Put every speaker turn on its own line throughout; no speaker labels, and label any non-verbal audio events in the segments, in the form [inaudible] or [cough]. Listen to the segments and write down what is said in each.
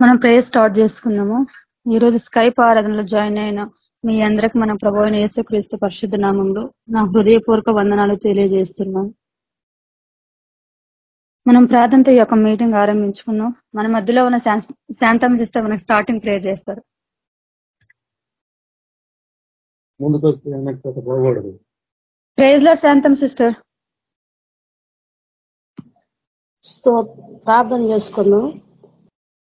మనం prayer start చేసుకుందాము. ఈ రోజు స్కైప్ ఆరాధనలో జాయిన్ అయిన మీ అందరికి మన ప్రభు యేసుక్రీస్తు పరిశుద్ధ నామంలో నా హృదయపూర్వక వందనాలు తెలియజేస్తున్నాం. మనం ప్రార్థనతో ఈ యొక్క మీటింగ్ ఆరంభించుకున్నాం మన మధ్యలో ఉన్న శాంతమ్మ సిస్టర్ మనకు స్టార్టింగ్ ప్రేయర్ చేస్తారు. ప్రేజ్లో శాంతం సిస్టర్.
ప్రార్థన చేసుకున్నాం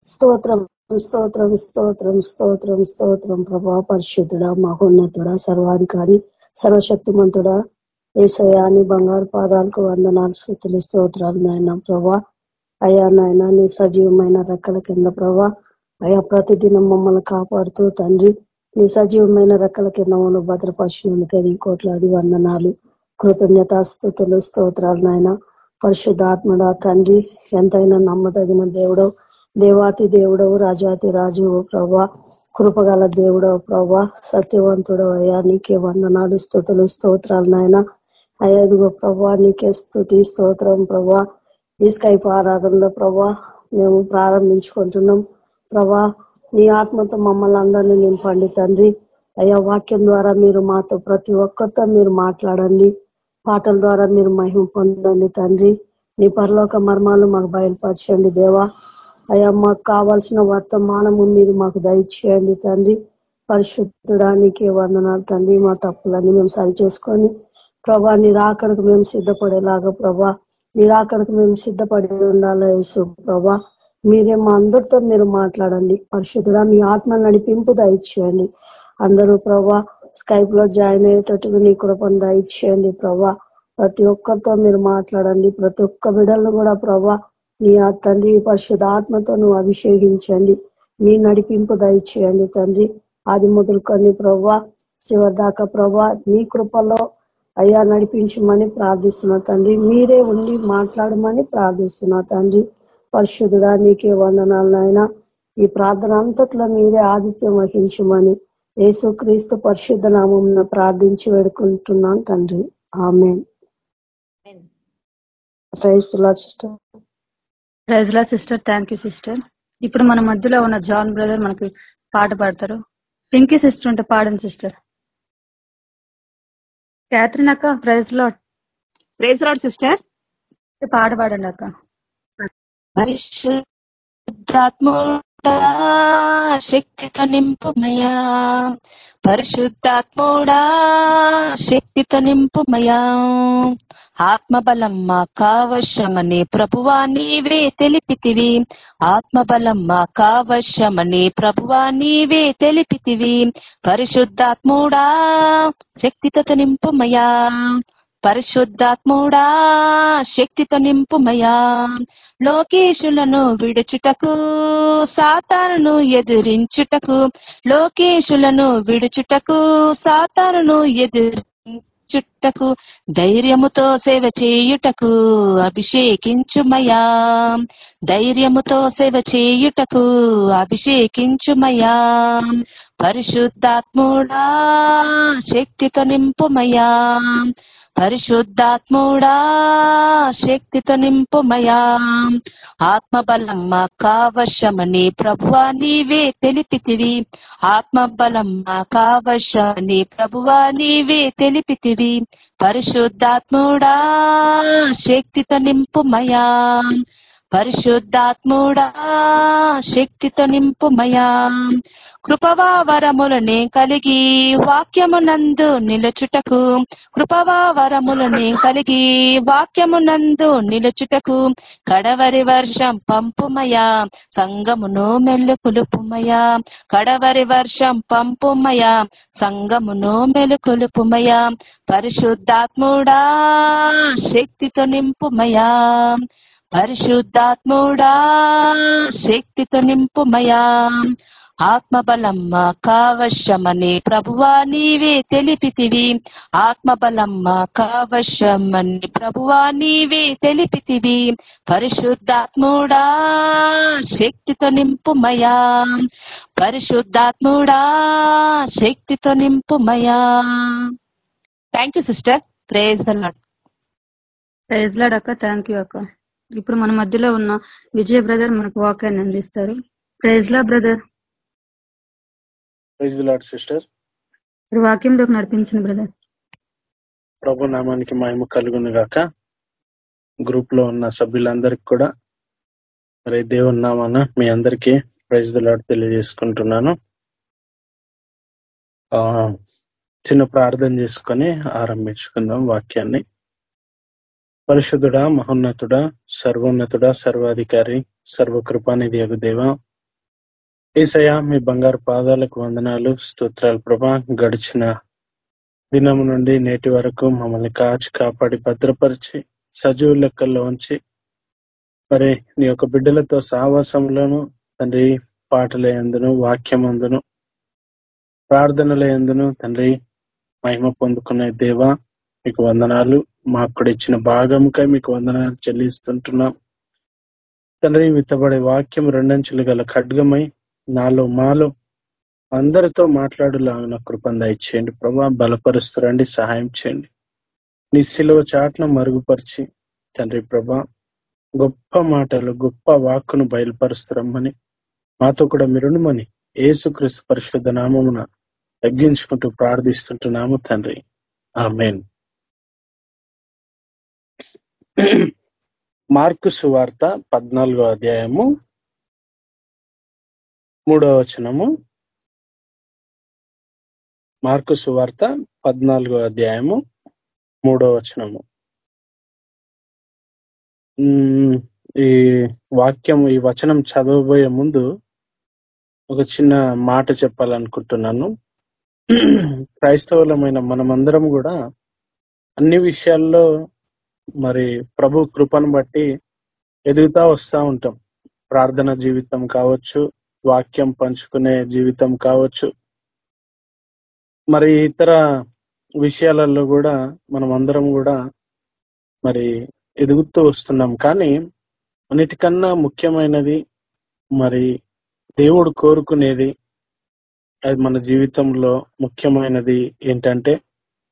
స్తోత్రం స్తోత్రం స్తోత్రం స్తోత్రం స్తోత్రం. ప్రభా పరిశుద్ధుడ మహోన్నతుడ సర్వాధికారి సర్వశక్తిమంతుడ ఏసయాని బంగారు పాదాలకు వందనాలు స్థుతులు స్తోత్రాలు నాయన ప్రభా. అయా నాయన నీ సజీవమైన రెక్కల కింద ప్రభా. అయా ప్రతిదినం మమ్మల్ని కాపాడుతూ తండ్రి నీ సజీవమైన రెక్కల కింద మమ్మల్ని భద్రపరిచినందుకే కోట్లాది వందనాలు కృతజ్ఞతాస్థుతులు స్తోత్రాలు నాయన. పరిశుద్ధాత్మడ తండ్రి ఎంతైనా నమ్మదగిన దేవుడో దేవాతి దేవుడవు రాజాతి రాజువు ప్రభా కృపగల దేవుడవు ప్రభా సత్యవంతుడు అయ్యా నీకే వందనాలు స్థుతులు స్తోత్రాలు నాయన. అయ్యాదిగో ప్రభా నీకే స్థుతి స్తోత్రం ప్రభా ఈ స్కైప్ ఆరాధనలో ప్రభా మేము ప్రారంభించుకుంటున్నాం. ప్రభా నీ ఆత్మతో మమ్మల్ని అందరినీ నింపండి తండ్రి. అయ్యా వాక్యం ద్వారా మీరు మాతో ప్రతి ఒక్కరితో మీరు మాట్లాడండి. పాటల ద్వారా మీరు మహిమ పొందండి తండ్రి. నీ పరలోక మర్మాలు మాకు బయలుపరచండి దేవా. అయ్యా మాకు కావాల్సిన వర్తమానము మీరు మాకు దయచేయండి తండ్రి. పరిశుద్ధుడానికి వందనాలు తండ్రి. మా తప్పులన్నీ మేము సరి చేసుకొని ప్రభా నిరాకడకు మేము సిద్ధపడేలాగా ప్రభా నిరాకడకు మేము సిద్ధపడి ఉండాలి యేసు ప్రభా. మీరే మా అందరితో మీరు మాట్లాడండి. పరిశుద్ధుడా మీ ఆత్మ నడిపింపు దయచేయండి. అందరూ ప్రభా స్కైప్లో జాయిన్ అయ్యేటట్టుగా నీ కృపను దయచేయండి ప్రభా. ప్రతి ఒక్కరితో మీరు మాట్లాడండి. ప్రతి ఒక్క బిడలను కూడా ప్రభా నీ ఆ తండ్రి పరిశుధాత్మతో నువ్వు అభిషేకించండి. నీ నడిపింపు దయచేయండి తండ్రి. ఆది మొదలుకొని ప్రవ్వా శివదాకా ప్రభా నీ కృపలో అయ్యా నడిపించమని ప్రార్థిస్తున్నా తండ్రి. మీరే ఉండి మాట్లాడమని ప్రార్థిస్తున్నా తండ్రి. పరిశుద్ధుడా నీకే వందనాలనైనా ఈ ప్రార్థన అంతట్లో మీరే ఆదిత్యం వహించమని యేసుక్రీస్తు పరిశుద్ధ నామం ప్రార్థించి వేడుకుంటున్నాను తండ్రి. ఆమె sister.
ప్రైజ్లా sister thank you sister. ఇప్పుడు మన మధ్యలో ఉన్న జాన్ బ్రదర్ మనకి పాట పాడతారు. పింకీ సిస్టర్ ఉంటే పాడండి సిస్టర్. క్యాథరిన్ అక్క praise lord
praise lord sister.
పాట పాడండి అక్క.
పరిశుద్ధాత్ముడా శక్తితో నింపుమయా పరిశుద్ధాత్ముడా శక్తితో నింపుమయా ఆత్మబలం మాకావశ్యమని ప్రభువా నీవే తెలిపితివి. ఆత్మబలం మాకావశ్యమని ప్రభువా నీవే తెలిపితివి. పరిశుద్ధాత్ముడా శక్తితో నింపుమయా పరిశుద్ధాత్ముడా శక్తితో నింపుమయా లోకేశులను విడుచుటకు సాతానును ఎదిరించుటకు లోకేశులను విడుచుటకు సాతానును ఎదిరించుటకు ధైర్యముతో సేవ చేయుటకు అభిషేకించుమయా. ధైర్యముతో సేవ చేయుటకు అభిషేకించుమయా. పరిశుద్ధాత్ముడా శక్తితో నింపుమయా. పరిశుద్ధాత్ముడా శక్తితో నింపుమయా. ఆత్మబలం మా కావశమని ప్రభువా నీవే తెలిపితివి. ఆత్మబలం మా కావశమని ప్రభువా నీవే తెలిపితివి. పరిశుద్ధాత్ముడా శక్తితో నింపుమయా. పరిశుద్ధాత్ముడా శక్తితో నింపుమయా. కృపవా వరములని కలిగి వాక్యమునందు నిలుచుటకు. కృపవా వరములని కలిగి వాక్యమునందు నిలుచుటకు. కడవరి వర్షం పంపుమయా సంగమును మెల్లు కులుపుమయా. కడవరి వర్షం పంపుమయా సంగమును మెలు కొలుపుమయా. పరిశుద్ధాత్ముడా శక్తితో నింపుమయా. పరిశుద్ధాత్ముడా శక్తితో నింపుమయా. ఆత్మబలమ్మ కావశమని ప్రభువా నీవే తెలిపితివి. ఆత్మబలమ్మ కావశమని ప్రభువా నీవే తెలిపితివి. పరిశుద్ధాత్ముడా శక్తితో నింపుమయా. పరిశుద్ధాత్ముడా శక్తితో నింపుమయా. Thank you sister praise
praise lord అక్క థ్యాంక్ యూ అక్క. ఇప్పుడు మన మధ్యలో ఉన్న విజయ బ్రదర్ మనకు వాక్యాన్ని అందిస్తారు. Praise lord brother
praise lord sister
మీరు వాక్యంలోకి నడిపించండి బ్రదర్
ప్రభు నామానికి మహిమ కలుగును గాక. గ్రూప్లో ఉన్న సభ్యులందరికీ కూడా మరి దేవుని నామాన మీ అందరికీ ప్రైజ్ లాడ్ తెలియజేసుకుంటున్నాను. ఆ చిన్న ప్రార్థన చేసుకొని ఆరంభించుకుందాం వాక్యాన్ని. పరిశుద్ధుడా మహోన్నతుడా సర్వోన్నతుడా సర్వాధికారి సర్వకృపానిధి దేవ ఏసయ మీ బంగారు పాదాలకు వందనాలు స్తోత్రాలు ప్రభా. గడిచిన దినము నుండి నేటి వరకు మమ్మల్ని కాచి కాపాడి భద్రపరిచి సజీవు లెక్కల్లో ఉంచి మరి నీ యొక్క బిడ్డలతో సావాసంలోను తండ్రి పాటల ఎందును వాక్యం అందును ప్రార్థనల ఎందును తండ్రి మహిమ పొందుకునే దేవా మీకు వందనాలు. మాకు ఇచ్చిన భాగంకై మీకు వందనాలు చెల్లిస్తుంటున్నాం. తండ్రి విత్తబడే వాక్యం రెండంచులు గల ఖడ్గమై నాలో మాలో అందరితో మాట్లాడులాగిన కృపను దయచేయండి. ప్రభా బలపరుస్తురండి సహాయం చేయండి. నీ శిలువ చాట్న మరుగుపరిచి తండ్రి ప్రభా గొప్ప మాటలు గొప్ప వాక్కును బయలుపరుస్తురమ్మని మాతో కూడా మిరుణమని ఏసుక్రీస్తు పరిశుద్ధ నామమున తగ్గించుకుంటూ ప్రార్థిస్తుంటున్నాము తండ్రి. ఆ మెయిన్ మార్కు సువార్త పద్నాలుగో అధ్యాయము మూడవ వచనము. మార్కు సువార్త పద్నాలుగో అధ్యాయము మూడవ వచనము. ఈ వాక్యం ఈ వచనం చదవబోయే ముందు ఒక చిన్న మాట చెప్పాలనుకుంటున్నాను. క్రైస్తవులమైన మనమందరం కూడా అన్ని విషయాల్లో మరి ప్రభు కృపను బట్టి ఎదుగుతా వస్తూ ఉంటాం. ప్రార్థన జీవితం కావచ్చు వాక్యం పంచుకునే జీవితం కావచ్చు. మరి ఇతర విషయాలలో కూడా మనం అందరం కూడా మరి ఎదుగుతూ వస్తున్నాం. కానీ అన్నిటికన్నా ముఖ్యమైనది మరి దేవుడు కోరుకునేది అది మన జీవితంలో ముఖ్యమైనది ఏంటంటే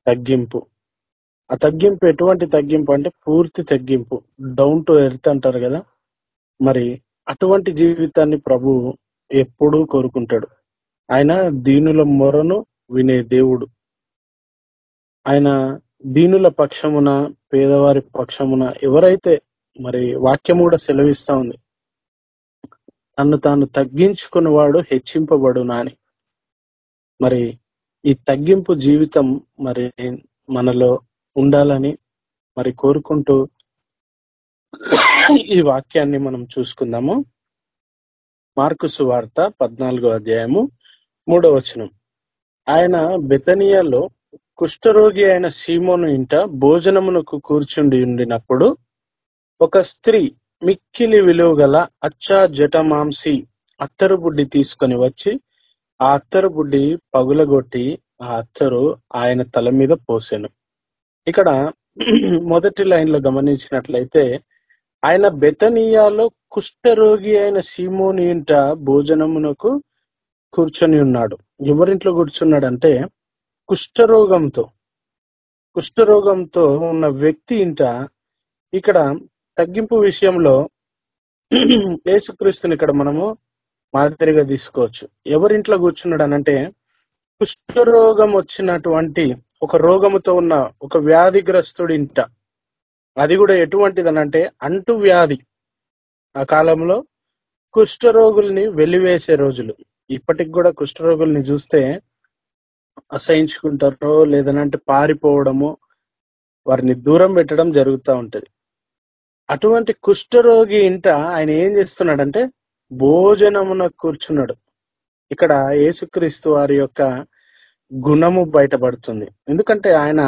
తగ్గింపు. ఆ తగ్గింపు ఎటువంటి తగ్గింపు అంటే పూర్తి తగ్గింపు. డౌన్ టు ఎర్త్ అంటారు కదా. మరి అటువంటి జీవితాన్ని ప్రభు ఎప్పుడూ కోరుకుంటాడు. ఆయన దీనుల మొరను వినే దేవుడు. ఆయన దీనుల పక్షమున పేదవారి పక్షమున ఎవరైతే మరి వాక్యం కూడా సెలవిస్తా ఉంది తను తాను తగ్గించుకున్నవాడు హెచ్చింపబడు నాని. మరి ఈ తగ్గింపు జీవితం మరి మనలో ఉండాలని మరి కోరుకుంటూ ఈ వాక్యాన్ని మనం చూసుకుందాము. మార్కు సువార్త పద్నాలుగో అధ్యాయము మూడో వచనం. ఆయన బెతనియాలో కుష్ఠరోగి అయిన సీమోను ఇంట భోజనమునకు కూర్చుండి ఉండినప్పుడు ఒక స్త్రీ మిక్కిలి విలువ గల అచ్చా జటమాంసి అత్తరు బుడ్డి తీసుకొని వచ్చి ఆ అత్తరు బుడ్డి పగులగొట్టి ఆ అత్తరు ఆయన తల మీద పోసాను. ఇక్కడ మొదటి లైన్లో గమనించినట్లయితే ఆయన బెతనియాలో కుష్ఠరోగి అయిన సీమోని ఇంట భోజనమునకు కూర్చొని ఉన్నాడు. ఎవరింట్లో కూర్చున్నాడంటే కుష్ఠరోగంతో కుష్ఠరోగంతో ఉన్న వ్యక్తి ఇంట ఇక్కడ తగ్గింపు విషయంలో యేసుక్రీస్తుని ఇక్కడ మనము మాదిరిగా తీసుకోవచ్చు. ఎవరింట్లో కూర్చున్నాడు అనంటే కుష్ఠరోగం వచ్చినటువంటి ఒక రోగముతో ఉన్న ఒక వ్యాధిగ్రస్తుడి ఇంట అది కూడా ఎటువంటిదనంటే అంటు వ్యాధి. ఆ కాలంలో కుష్ఠరోగుల్ని వెలివేసే రోజులు. ఇప్పటికి కూడా కుష్ఠరోగుల్ని చూస్తే అసహించుకుంటారో లేదనంటే పారిపోవడము వారిని దూరం పెట్టడం జరుగుతూ ఉంటది. అటువంటి కుష్ఠరోగి ఇంట ఆయన ఏం చేస్తున్నాడంటే భోజనమున కూర్చున్నాడు. ఇక్కడ యేసుక్రీస్తు వారి యొక్క గుణము బయటపడుతుంది. ఎందుకంటే ఆయన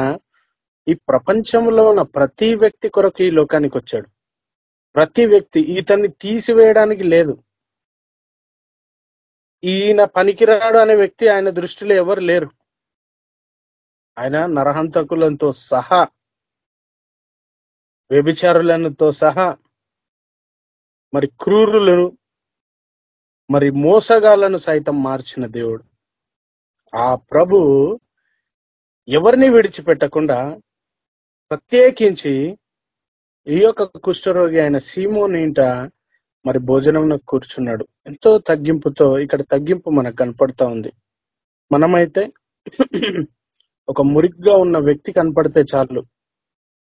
ఈ ప్రపంచంలో ఉన్న ప్రతి వ్యక్తి కొరకు ఈ లోకానికి వచ్చాడు. ప్రతి వ్యక్తి ఇతన్ని తీసివేయడానికి లేదు. ఈయన పనికిరాడు అనే వ్యక్తి ఆయన దృష్టిలో ఎవరు లేరు. ఆయన నరహంతకులతో సహా వ్యభిచారులతో సహా మరి క్రూరులను మరి మోసగాళ్ళను సైతం మార్చిన దేవుడు. ఆ ప్రభు ఎవరిని విడిచిపెట్టకుండా ప్రత్యేకించి ఈ యొక్క కుష్ఠరోగి అయిన సీమోని ఇంట మరి భోజనం కూర్చున్నాడు. ఎంతో తగ్గింపుతో ఇక్కడ తగ్గింపు మనకు కనపడతా ఉంది. మనమైతే ఒక మురిగ్గా ఉన్న వ్యక్తి కనపడితే చాలు.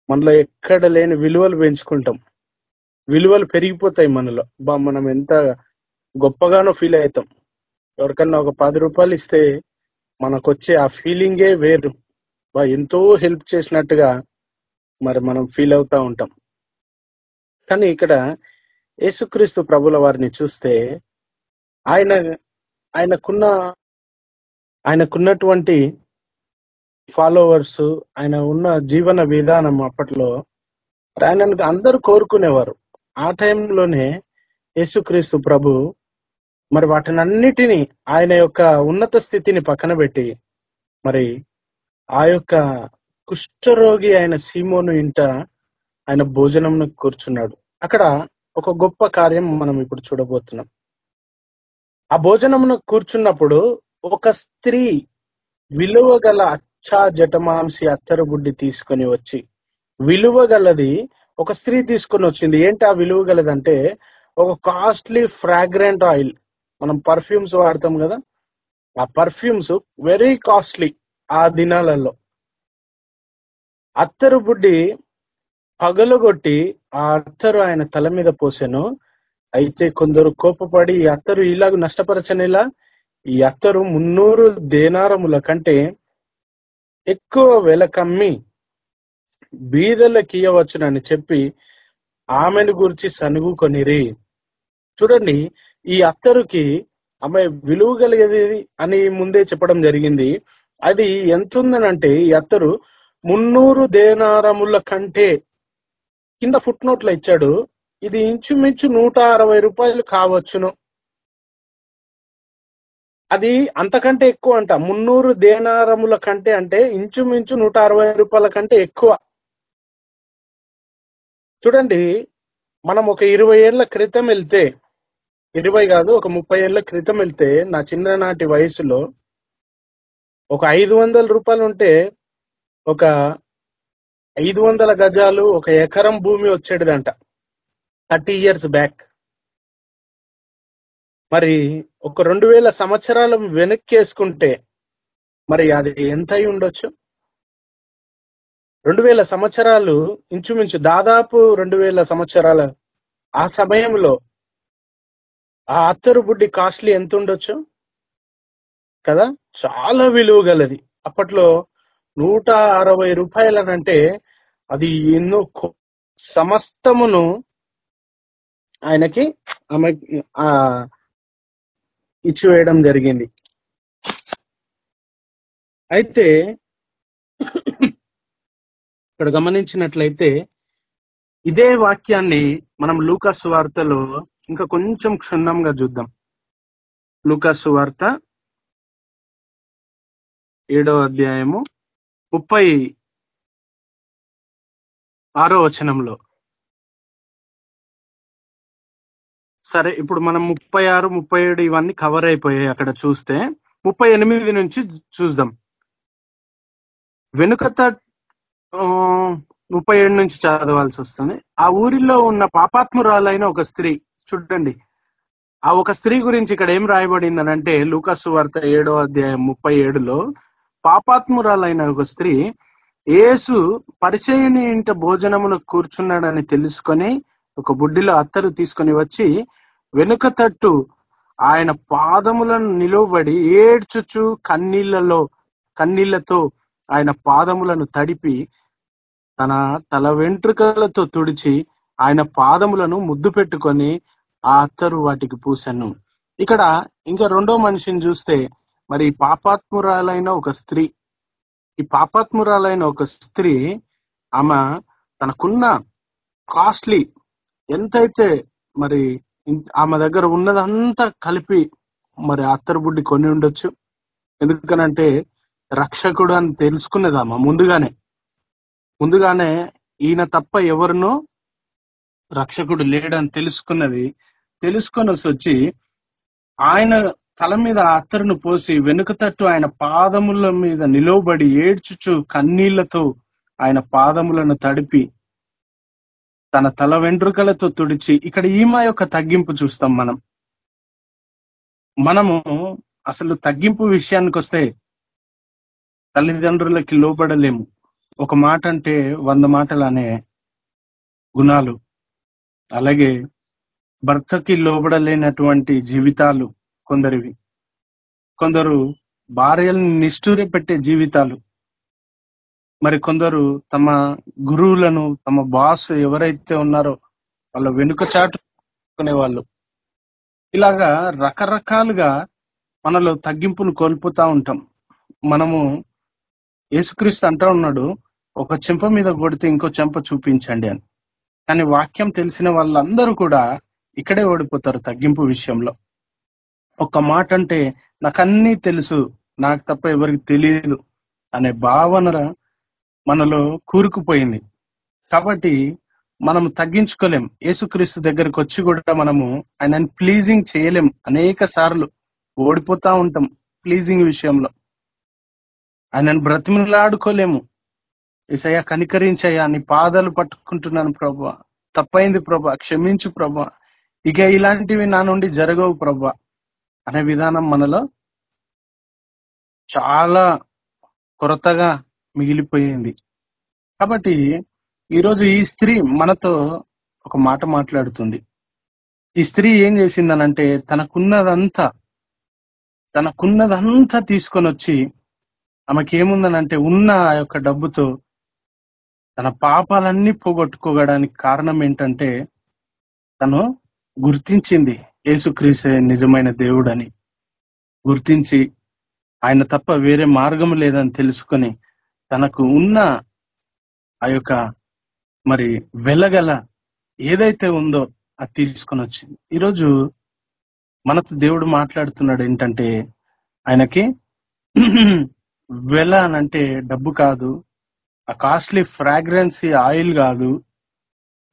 మనలో ఎక్కడ లేని విలువలు పెంచుకుంటాం. విలువలు పెరిగిపోతాయి మనలో. బా మనం ఎంత గొప్పగానో ఫీల్ అవుతాం. ఎవరికన్నా ఒక పది రూపాయలు ఇస్తే మనకు వచ్చే ఆ ఫీలింగే వేరు. బా ఎంతో హెల్ప్ చేసినట్టుగా మరి మనం ఫీల్ అవుతా ఉంటాం. కానీ ఇక్కడ యేసుక్రీస్తు ప్రభుల వారిని చూస్తే ఆయన ఆయనకున్న ఆయనకున్నటువంటి ఫాలోవర్స్ ఆయన ఉన్న జీవన విధానం అప్పట్లో ఆయనను అందరూ కోరుకునేవారు. ఆ టైంలోనే యేసుక్రీస్తు ప్రభు మరి వాటినన్నిటినీ ఆయన యొక్క ఉన్నత స్థితిని పక్కన పెట్టి మరి ఆ యొక్క కుష్ఠరోగి ఆయన సీమోను ఇంట ఆయన భోజనం కూర్చున్నాడు. అక్కడ ఒక గొప్ప కార్యం మనం ఇప్పుడు చూడబోతున్నాం. ఆ భోజనమును కూర్చున్నప్పుడు ఒక స్త్రీ విలువ గల అచ్చా జటమాంసి అత్తరు బుడ్డి తీసుకొని వచ్చి విలువ గలది ఒక స్త్రీ తీసుకొని వచ్చింది. ఏంటి ఆ విలువ గలదంటే ఒక కాస్ట్లీ ఫ్రాగ్రెంట్ ఆయిల్. మనం పర్ఫ్యూమ్స్ వాడతాం కదా? ఆ పర్ఫ్యూమ్స్ వెరీ కాస్ట్లీ ఆ దినాలలో. అత్తరు బుడ్డి పగలగొట్టి ఆ అత్తరు ఆయన తల మీద పోసాను. అయితే కొందరు కోపపడి ఈ అత్తరు ఇలాగ నష్టపరచనేలా ఈ అత్తరు మున్నూరు దేనారముల కంటే ఎక్కువ వెల కమ్మి బీదలకి ఇయ్యవచ్చునని చెప్పి ఆమెను గురించి సనుగుకొనిరి చూడండి ఈ అత్తరుకి ఆమె విలువ కలిగేది అని ముందే చెప్పడం జరిగింది. అది ఎంత ఉందనంటే ఈ అత్తరు మున్నూరు దేనారముల కంటే కింద ఫుట్ నోట్లో ఇచ్చాడు ఇది ఇంచుమించు నూట అరవై రూపాయలు కావచ్చును. అది అంతకంటే ఎక్కువ అంట. మున్నూరు దేనారముల కంటే అంటే ఇంచుమించు నూట అరవై రూపాయల కంటే ఎక్కువ. చూడండి మనం ఒక ఇరవై ఏళ్ళ క్రితం వెళ్తే ఇరవై కాదు ఒక ముప్పై ఏళ్ళ క్రితం వెళ్తే నా చిన్ననాటి వయసులో ఒక ఐదు వందల రూపాయలు ఉంటే ఒక ఐదు వందల గజాలు ఒక ఎకరం భూమి వచ్చేటిదంట. Thirty years back. మరి ఒక రెండు వేల సంవత్సరాలు వెనక్కి వేసుకుంటే మరి అది ఎంత అయి ఉండొచ్చు? రెండు వేల సంవత్సరాలు ఇంచుమించు దాదాపు రెండు వేల సంవత్సరాల ఆ సమయంలో ఆ అత్తరు బుడ్డి కాస్ట్లీ ఎంత ఉండొచ్చు కదా? చాలా విలువ గలది. అప్పట్లో నూట అరవై రూపాయలనంటే అది ఎన్నో సమస్తమును ఆయనకి ఆమె ఆ ఇచ్చివేయడం జరిగింది. అయితే ఇక్కడ గమనించినట్లయితే ఇదే వాక్యాన్ని మనం లూకాసు వార్తలో ఇంకా కొంచెం క్షుణ్ణంగా చూద్దాం. లూకాసు వార్త ఏడో అధ్యాయము ముప్పై ఆరో వచనంలో. సరే ఇప్పుడు మనం ముప్పై ఆరు ముప్పై ఏడు ఇవన్నీ కవర్ అయిపోయాయి అక్కడ చూస్తే. ముప్పై ఎనిమిది నుంచి చూద్దాం. వెనుకత ముప్పై ఏడు నుంచి చదవాల్సి వస్తుంది. ఆ ఊరిలో ఉన్న పాపాత్మురాలైన ఒక స్త్రీ చూడండి. ఆ ఒక స్త్రీ గురించి ఇక్కడ ఏం రాయబడింది అని అంటే లూకాసు వార్త ఏడో అధ్యాయం ముప్పై ఏడులో పాపాత్మురాలైన ఒక స్త్రీ ఏసు పరిచయుని ఇంట భోజనమును కూర్చున్నాడని తెలుసుకొని ఒక బుడ్డిలో అత్తరు తీసుకొని వచ్చి వెనుక తట్టు ఆయన పాదములను నిలువబడి ఏడ్చుచు కన్నీళ్ళలో కన్నీళ్ళతో ఆయన పాదములను తడిపి తన తల వెంట్రుకలతో తుడిచి ఆయన పాదములను ముద్దు పెట్టుకొని ఆ అత్తరు వాటికి పూసెను. ఇక్కడ ఇంకా రెండో మనిషిని చూస్తే మరి పాపాత్మురాలైన ఒక స్త్రీ ఈ పాపాత్మురాలైన ఒక స్త్రీ ఆమె తనకున్న కాస్ట్లీ ఎంతైతే మరి ఆమె దగ్గర ఉన్నదంతా కలిపి మరి అత్తరు బుడ్డి కొని ఉండొచ్చు. ఎందుకనంటే రక్షకుడు అని తెలుసుకున్నదామా ముందుగానే. ముందుగానే ఈయన తప్ప ఎవరినో రక్షకుడు లేడని తెలుసుకున్నది. తెలుసుకొని వచ్చి ఆయన తల మీద అత్తరును పోసి వెనుక తట్టు ఆయన పాదముల మీద నిలువబడి ఏడ్చుచు కన్నీళ్ళతో ఆయన పాదములను తడిపి తన తల వెంట్రుకలతో తుడిచి ఇక్కడ ఈమె యొక్క తగ్గింపు చూస్తాం మనం. మనము అసలు తగ్గింపు విషయానికి వస్తే తల్లిదండ్రులకి లోపడలేము ఒక మాట అంటే వంద మాటలు అనే గుణాలు. అలాగే భర్తకి లోబడలేనటువంటి జీవితాలు కొందరివి. కొందరు భార్యలను నిష్ఠూర పెట్టే జీవితాలు. మరి కొందరు తమ గురువులను తమ బాస్ ఎవరైతే ఉన్నారో వాళ్ళ వెనుక చాటుకునే వాళ్ళు ఇలాగా రకరకాలుగా మనలో తగ్గింపును కోల్పోతా ఉంటాం. మనము యేసుక్రీస్తు అంటా ఉన్నాడు ఒక చెంప మీద కొడితే ఇంకో చెంప చూపించండి అని. కానీ వాక్యం తెలిసిన వాళ్ళందరూ కూడా ఇక్కడే ఓడిపోతారు తగ్గింపు విషయంలో. ఒక మాట అంటే నాకు తెలుసు నాకు తప్ప ఎవరికి తెలియదు అనే భావన మనలో కూరుకుపోయింది. కాబట్టి మనం తగ్గించుకోలేం. యేసుక్రీస్తు దగ్గరకు వచ్చి కూడా మనము ఆయనని ప్లీజింగ్ చేయలేం. అనేక సార్లు ఓడిపోతా ఉంటాం ప్లీజింగ్ విషయంలో. ఆయనను బ్రతిమలాడుకోలేము. ఏసయ్యా కనికరించయ్యా నీ పాదాలు పట్టుకుంటున్నాను ప్రభా. తప్పైంది ప్రభా. క్షమించు ప్రభా. ఇక ఇలాంటివి నా నుండి జరగవు ప్రభా. అనే విధానం మనలో చాలా కొరతగా మిగిలిపోయింది. కాబట్టి ఈరోజు ఈ స్త్రీ మనతో ఒక మాట మాట్లాడుతుంది. ఈ స్త్రీ ఏం చేసిందనంటే తనకున్నదంతా తనకున్నదంతా తీసుకొని వచ్చి ఆమెకేముందనంటే ఉన్న ఆ యొక్క డబ్బుతో తన పాపాలన్నీ పోగొట్టుకోవడానికి కారణం ఏంటంటే తను గుర్తించింది యేసుక్రీసే నిజమైన దేవుడని. గుర్తించి ఆయన తప్ప వేరే మార్గం లేదని తెలుసుకొని తనకు ఉన్న ఆ యొక్క మరి వెలగల ఏదైతే ఉందో అది తీసుకొని వచ్చింది. ఈరోజు మనతో దేవుడు మాట్లాడుతున్నాడు ఏంటంటే ఆయనకి వెల అనంటే డబ్బు కాదు ఆ కాస్ట్లీ ఫ్రాగ్రెన్సీ ఆయిల్ కాదు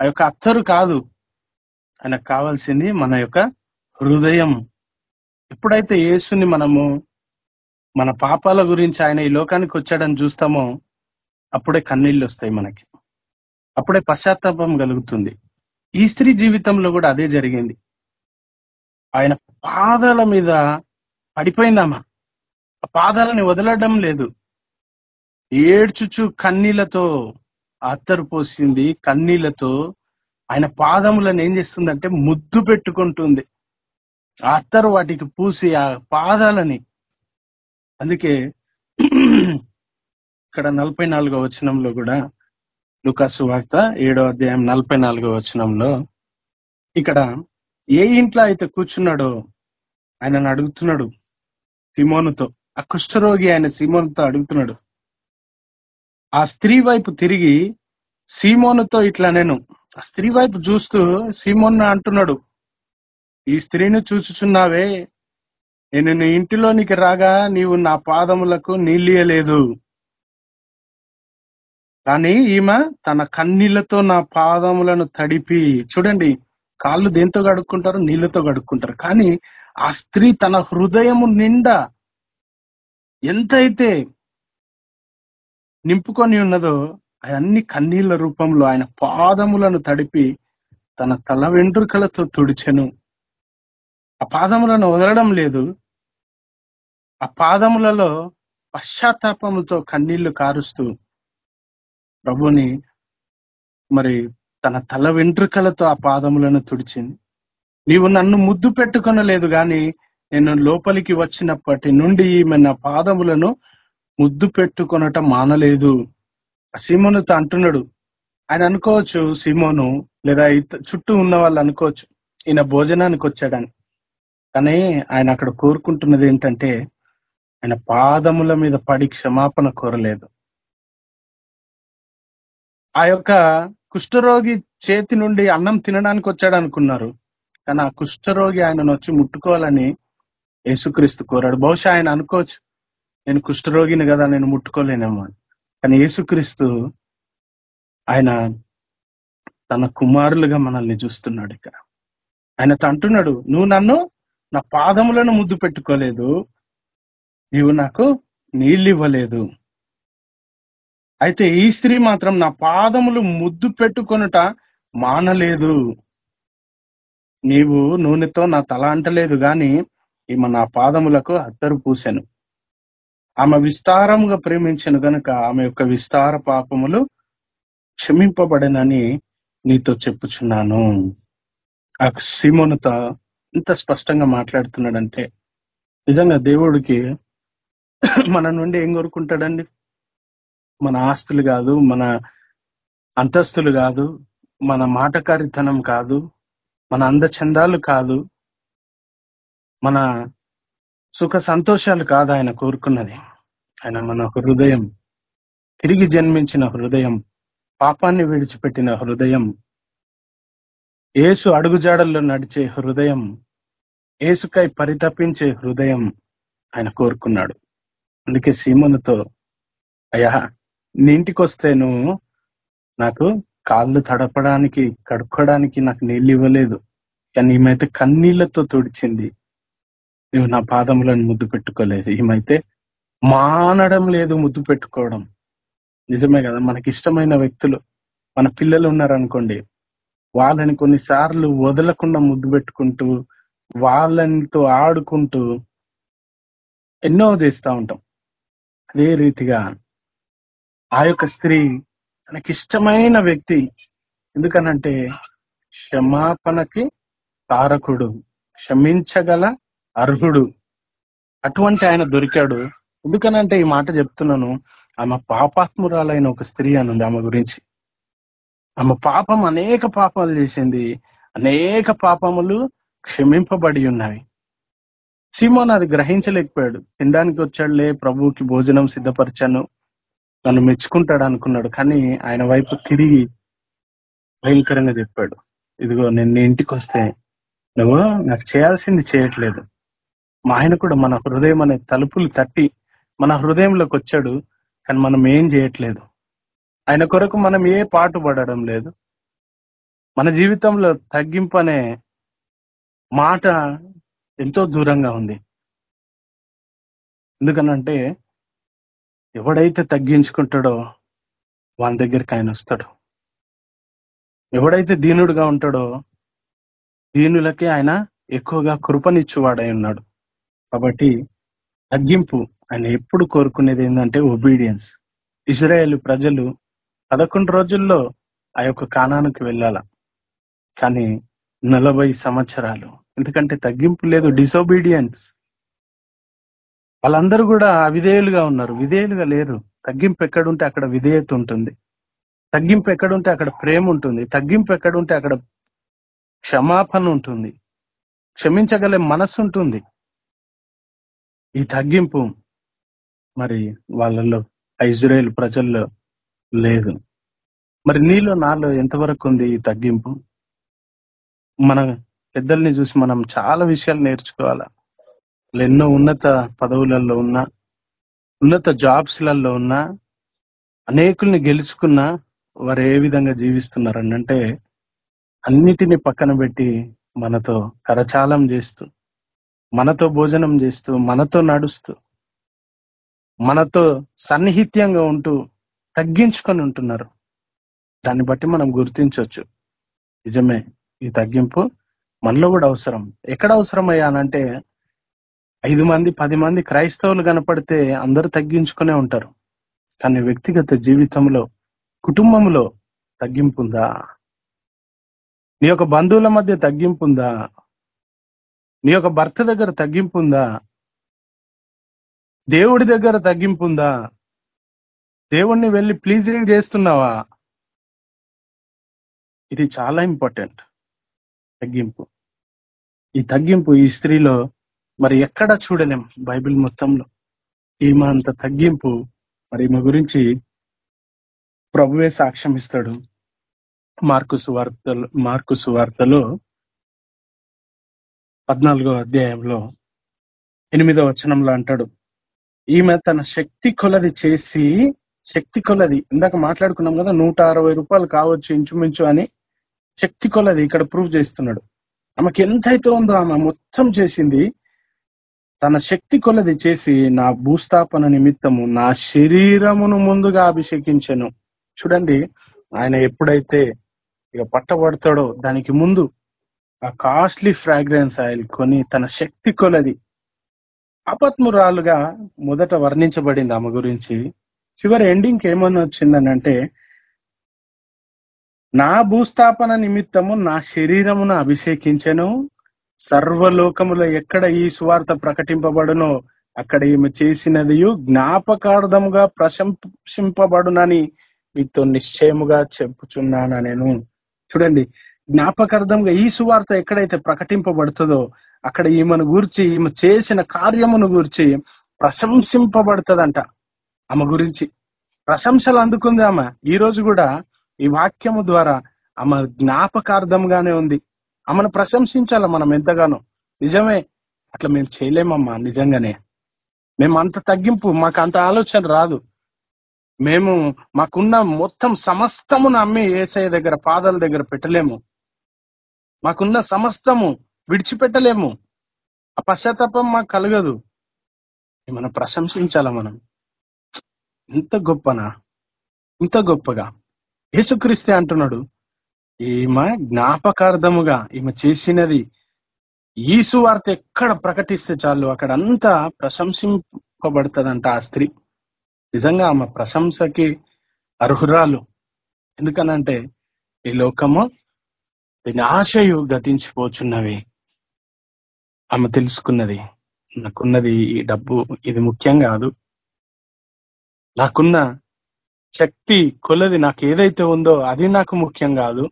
ఆ యొక్క అత్తరు కాదు ఆయనకు కావాల్సింది మన యొక్క హృదయం. ఎప్పుడైతే యేసుని మనము మన పాపాల గురించి ఆయన ఈ లోకానికి వచ్చాడని చూస్తామో అప్పుడే కన్నీళ్ళు వస్తాయి మనకి. అప్పుడే పశ్చాత్తాపం కలుగుతుంది. ఈ స్త్రీ జీవితంలో కూడా అదే జరిగింది. ఆయన పాదాల మీద పడిపోయిందామా ఆ పాదాలని వదలడం లేదు. ఏడ్చుచు కన్నీళ్ళతో అత్తరు పోసింది కన్నీళ్ళతో ఆయన పాదములను ఏం చేస్తుందంటే ముద్దు పెట్టుకుంటుంది. ఆ అత్తరు వాటికి పూసి ఆ పాదాలని అందుకే ఇక్కడ నలభై నాలుగో వచనంలో కూడా లుకాసు వార్త ఏడో అధ్యాయం నలభై నాలుగో వచనంలో ఇక్కడ ఏ ఇంట్లో అయితే కూర్చున్నాడో ఆయనను అడుగుతున్నాడు సిమోనుతో ఆ కుష్ఠరోగి ఆయన సిమోనుతో అడుగుతున్నాడు ఆ స్త్రీ వైపు తిరిగి సీమోనుతో ఇట్లా నేను ఆ స్త్రీ వైపు చూస్తూ సీమోన్ అంటున్నాడు ఈ స్త్రీని చూచుచున్నావే నేను నీ ఇంటిలోనికి రాగా నీవు నా పాదములకు నీళ్ళియలేదు కానీ ఈమె తన కన్నీళ్ళతో నా పాదములను తడిపి చూడండి కాళ్ళు దేంతో కడుక్కుంటారు నీళ్ళతో కడుక్కుంటారు. కానీ ఆ స్త్రీ తన హృదయము నిండా ఎంతైతే నింపుకొని ఉన్నదో అవన్నీ కన్నీళ్ళ రూపంలో ఆయన పాదములను తడిపి తన తల వెంట్రుకలతో తుడిచెను. ఆ పాదములను వదలడం లేదు. ఆ పాదములలో పశ్చాత్తాపముతో కన్నీళ్ళు కారుస్తూ ప్రభుని మరి తన తల వెంట్రుకలతో ఆ పాదములను తుడిచింది. నీవు నన్ను ముద్దు పెట్టుకొనలేదు గాని నేను లోపలికి వచ్చినప్పటి నుండి ఈమె నా పాదములను ముద్దు పెట్టుకొనటం మానలేదు. సీమోనుతో అంటున్నాడు. ఆయన అనుకోవచ్చు సీమోను లేదా చుట్టూ ఉన్న వాళ్ళు అనుకోవచ్చు. ఈయన భోజనానికి వచ్చాడని. కానీ ఆయన అక్కడ కోరుకుంటున్నది ఏంటంటే ఆయన పాదముల మీద పడి క్షమాపణ కోరలేదు. ఆ యొక్క కుష్ఠరోగి చేతి నుండి అన్నం తినడానికి వచ్చాడు అనుకున్నారు కానీ ఆ కుష్ఠరోగి ఆయనను వచ్చి ముట్టుకోవాలని యేసుక్రీస్తు కోరాడు. బహుశా ఆయన అనుకోవచ్చు నేను కుష్ఠరోగిని కదా నేను ముట్టుకోలేనేమో అని. కానీ యేసుక్రీస్తు ఆయన తన కుమారులుగా మనల్ని చూస్తున్నాడు ఇక్కడ. ఆయన అంటున్నాడు నువ్వు నన్ను నా పాదములను ముద్దు పెట్టుకోలేదు. నీవు నాకు నీళ్ళు ఇవ్వలేదు అయితే ఈ స్త్రీ మాత్రం నా పాదములు ముద్దు పెట్టుకొనుట మానలేదు. నీవు నూనెతో నా తల అంటలేదు కానీ ఈమె నా పాదములకు అత్తరు పూసెను ఆమె విస్తారముగా ప్రేమించను గనుక ఆమె యొక్క విస్తార పాపములు క్షమింపబడనని నీతో చెప్పుచున్నాను. ఆ సిమోనుతో ఇంత స్పష్టంగా మాట్లాడుతున్నాడంటే నిజంగా దేవుడికి మన నుండి ఏం కోరుకుంటాడండి? మన ఆస్తులు కాదు మన అంతస్తులు కాదు మన మాటకారితనం కాదు మన అందచందాలు కాదు మన సుఖ సంతోషాలు కాదు ఆయన కోరుకున్నది. ఆయన మన హృదయం తిరిగి జన్మించిన హృదయం పాపాన్ని విడిచిపెట్టిన హృదయం ఏసు అడుగుజాడల్లో నడిచే హృదయం ఏసుకై పరితపించే హృదయం ఆయన కోరుకున్నాడు. అందుకే సీమనుతో అయ్యా నీ ఇంటికి వస్తే నువ్వు నాకు కాళ్ళు తడపడానికి కడుక్కోవడానికి నాకు నీళ్ళు ఇవ్వలేదు. కానీ ఈమెతే కన్నీళ్ళతో తుడిచింది. నువ్వు నా పాదములను ముద్దు పెట్టుకోలేదు. ఏమైతే మానడం లేదు ముద్దు పెట్టుకోవడం. నిజమే కదా? మనకి ఇష్టమైన వ్యక్తులు మన పిల్లలు ఉన్నారనుకోండి వాళ్ళని కొన్నిసార్లు వదలకుండా ముద్దు పెట్టుకుంటూ వాళ్ళతో ఆడుకుంటూ ఎన్నో చేస్తూ ఉంటాం. అదే రీతిగా ఆ యొక్క స్త్రీ తనకిష్టమైన వ్యక్తి ఎందుకనంటే క్షమాపణకి తారకుడు క్షమించగల అర్హుడు. అటువంటి ఆయన దొరికాడు. ఎందుకనంటే ఈ మాట చెప్తున్నాను. ఆమె పాపాత్మురాలైన ఒక స్త్రీ అనుంది ఆమె గురించి. ఆమె పాపం అనేక పాపాలు చేసింది. అనేక పాపములు క్షమింపబడి ఉన్నవి. సీమోన్ అది గ్రహించలేకపోయాడు. తినడానికి వచ్చాడులే ప్రభువుకి భోజనం సిద్ధపరిచాను. నన్ను మెచ్చుకుంటాడు అనుకున్నాడు. కానీ ఆయన వైపు తిరిగి భయంకరంగా చెప్పాడు ఇదిగో నేను నీ ఇంటికి వస్తే నువ్వు నాకు చేయాల్సింది చేయట్లేదు. మా ఆయన కూడా మన హృదయం అనే తలుపులు తట్టి మన హృదయంలోకి వచ్చాడు కానీ మనం ఏం చేయట్లేదు. ఆయన కొరకు మనం ఏ పాటు పడడం లేదు. మన జీవితంలో తగ్గింపు అనే మాట ఎంతో దూరంగా ఉంది. ఎందుకనంటే ఎవడైతే తగ్గించుకుంటాడో వాని దగ్గరికి ఆయన వస్తాడు. ఎవడైతే దీనుడుగా ఉంటాడో దీనులకే ఆయన ఎక్కువగా కృపనిచ్చువాడై ఉన్నాడు. కాబట్టి తగ్గింపు ఆయన ఎప్పుడు కోరుకునేది ఏంటంటే ఒబీడియన్స్ ఇజ్రాయేల్ ప్రజలు పదకొండు రోజుల్లో ఆ యొక్క కానానికి వెళ్ళాల. కానీ నలభై సంవత్సరాలు. ఎందుకంటే తగ్గింపు లేదు డిసోబీడియన్స్ వాళ్ళందరూ కూడా అవిధేయులుగా ఉన్నారు. విధేయులుగా లేరు. తగ్గింపు ఎక్కడుంటే అక్కడ విధేయత ఉంటుంది. తగ్గింపు ఎక్కడుంటే అక్కడ ప్రేమ ఉంటుంది. తగ్గింపు ఎక్కడుంటే అక్కడ క్షమాపణ ఉంటుంది. క్షమించగలే మనసు ఉంటుంది. ఈ తగ్గింపు మరి వాళ్ళలో ఇజ్రాయేల్ ప్రజల్లో లేదు. మరి నీలో నాలో ఎంతవరకు ఉంది ఈ తగ్గింపు? మన పెద్దల్ని చూసి మనం చాలా విషయాలు నేర్చుకోవాలా? ఎన్నో ఉన్నత పదవులలో ఉన్నా ఉన్నత జాబ్స్లలో ఉన్నా అనేకుల్ని గెలుచుకున్నా వారు ఏ విధంగా జీవిస్తున్నారనంటే అన్నిటినీ అన్నిటిని పక్కన పెట్టి మనతో కరచాలం చేస్తూ మనతో భోజనం చేస్తూ మనతో నడుస్తూ మనతో సన్నిహిత్యంగా ఉంటూ తగ్గించుకొని ఉంటున్నారు. దాన్ని బట్టి మనం గుర్తించవచ్చు నిజమే ఈ తగ్గింపు మనలో కూడా అవసరం. ఎక్కడ అవసరం అయ్యానంటే ఐదు మంది పది మంది క్రైస్తవులు కనపడితే అందరూ తగ్గించుకునే ఉంటారు. కానీ వ్యక్తిగత జీవితంలో కుటుంబంలో తగ్గింపు ఉందా? నీ యొక్క బంధువుల మధ్య తగ్గింపు ఉందా? నీ యొక్క భర్త దగ్గర తగ్గింపు ఉందా? దేవుడి దగ్గర తగ్గింపు ఉందా? దేవుణ్ణి వెళ్ళి ప్లీజింగ్ చేస్తున్నావా? ఇది చాలా ఇంపార్టెంట్ తగ్గింపు. ఈ తగ్గింపు ఈ స్త్రీలో మరి ఎక్కడ చూడలేం బైబిల్ మొత్తంలో. ఈమె అంత తగ్గింపు మరి ఈమె గురించి ప్రభువే సాక్ష్యం ఇస్తాడు. మార్కు సువార్తలు మార్కు సువార్తలో పద్నాలుగో అధ్యాయంలో ఎనిమిదో వచనంలో అంటాడు ఈమె తన శక్తి కొలది చేసి శక్తి కొలది ఇందాక మాట్లాడుకున్నాం కదా నూట అరవై రూపాయలు కావచ్చు ఇంచుమించు అని శక్తి కొలది ఇక్కడ ప్రూవ్ చేస్తున్నాడు. ఆమెకి ఎంతైతే ఉందో ఆమె మొత్తం చేసింది తన శక్తి కొలది చేసి నా భూస్థాపన నిమిత్తము నా శరీరమును ముందుగా అభిషేకించను. చూడండి ఆయన ఎప్పుడైతే ఇక పట్టబడతాడో దానికి ముందు ఆ కాస్ట్లీ ఫ్రాగ్రెన్స్ ఆయిల్ కొని తన శక్తి కొలది. అపత్మురాలుగా మొదట వర్ణించబడింది ఆమె గురించి. చివరి ఎండింగ్ ఏమని వచ్చిందనంటే నా భూస్థాపన నిమిత్తము నా శరీరమును అభిషేకించను సర్వలోకములో ఎక్కడ ఈ సువార్త ప్రకటింపబడునో అక్కడ ఈమె చేసినది జ్ఞాపకార్థముగా ప్రశంసింపబడునని మీతో నిశ్చయముగా చెప్పుచున్నాను నేను చూడండి జ్ఞాపకార్థంగా ఈ సువార్త ఎక్కడైతే ప్రకటింపబడుతుందో అక్కడ ఈమెను గూర్చి ఈమె చేసిన కార్యమును గూర్చి ప్రశంసింపబడుతుందంట ఆమె గురించి. ప్రశంసలు అందుకుంది ఆమె. ఈ రోజు కూడా ఈ వాక్యము ద్వారా ఆమె జ్ఞాపకార్థంగానే ఉంది. ఆమెను ప్రశంసించాల మనం ఎంతగానో. నిజమే అట్లా మేము చేయలేమమ్మా నిజంగానే. మేము అంత తగ్గింపు మాకు అంత ఆలోచన రాదు. మేము మాకున్న మొత్తం సమస్తమును అమ్మి ఏసఐ దగ్గర పాదాల దగ్గర పెట్టలేము. మాకున్న సమస్తము విడిచిపెట్టలేము. ఆ పశ్చాత్తాపం మాకు కలగదు. మనం ప్రశంసించాల మనం? ఇంత గొప్పనా? ఇంత గొప్పగా. యేసుక్రీస్తే అంటున్నాడు ఈమె జ్ఞాపకార్థముగా ఈమె చేసినది ఈ సువార్త ఎక్కడ ప్రకటిస్తే చాలు? అక్కడ అంతా ప్రశంసింపబడుతుందంట ఆ స్త్రీ. నిజంగా ఆమె ప్రశంసకి అర్హురాలు. ఎందుకనంటే ఈ లోకము దీని ఆశయు గతించిపోచున్నవి. ఆమె తెలుసుకున్నది నాకున్నది ఈ డబ్బు ఇది ముఖ్యం కాదు. నాకున్న శక్తి కొలది నాకు ఏదైతే ఉందో అది నాకు ముఖ్యం కాదు.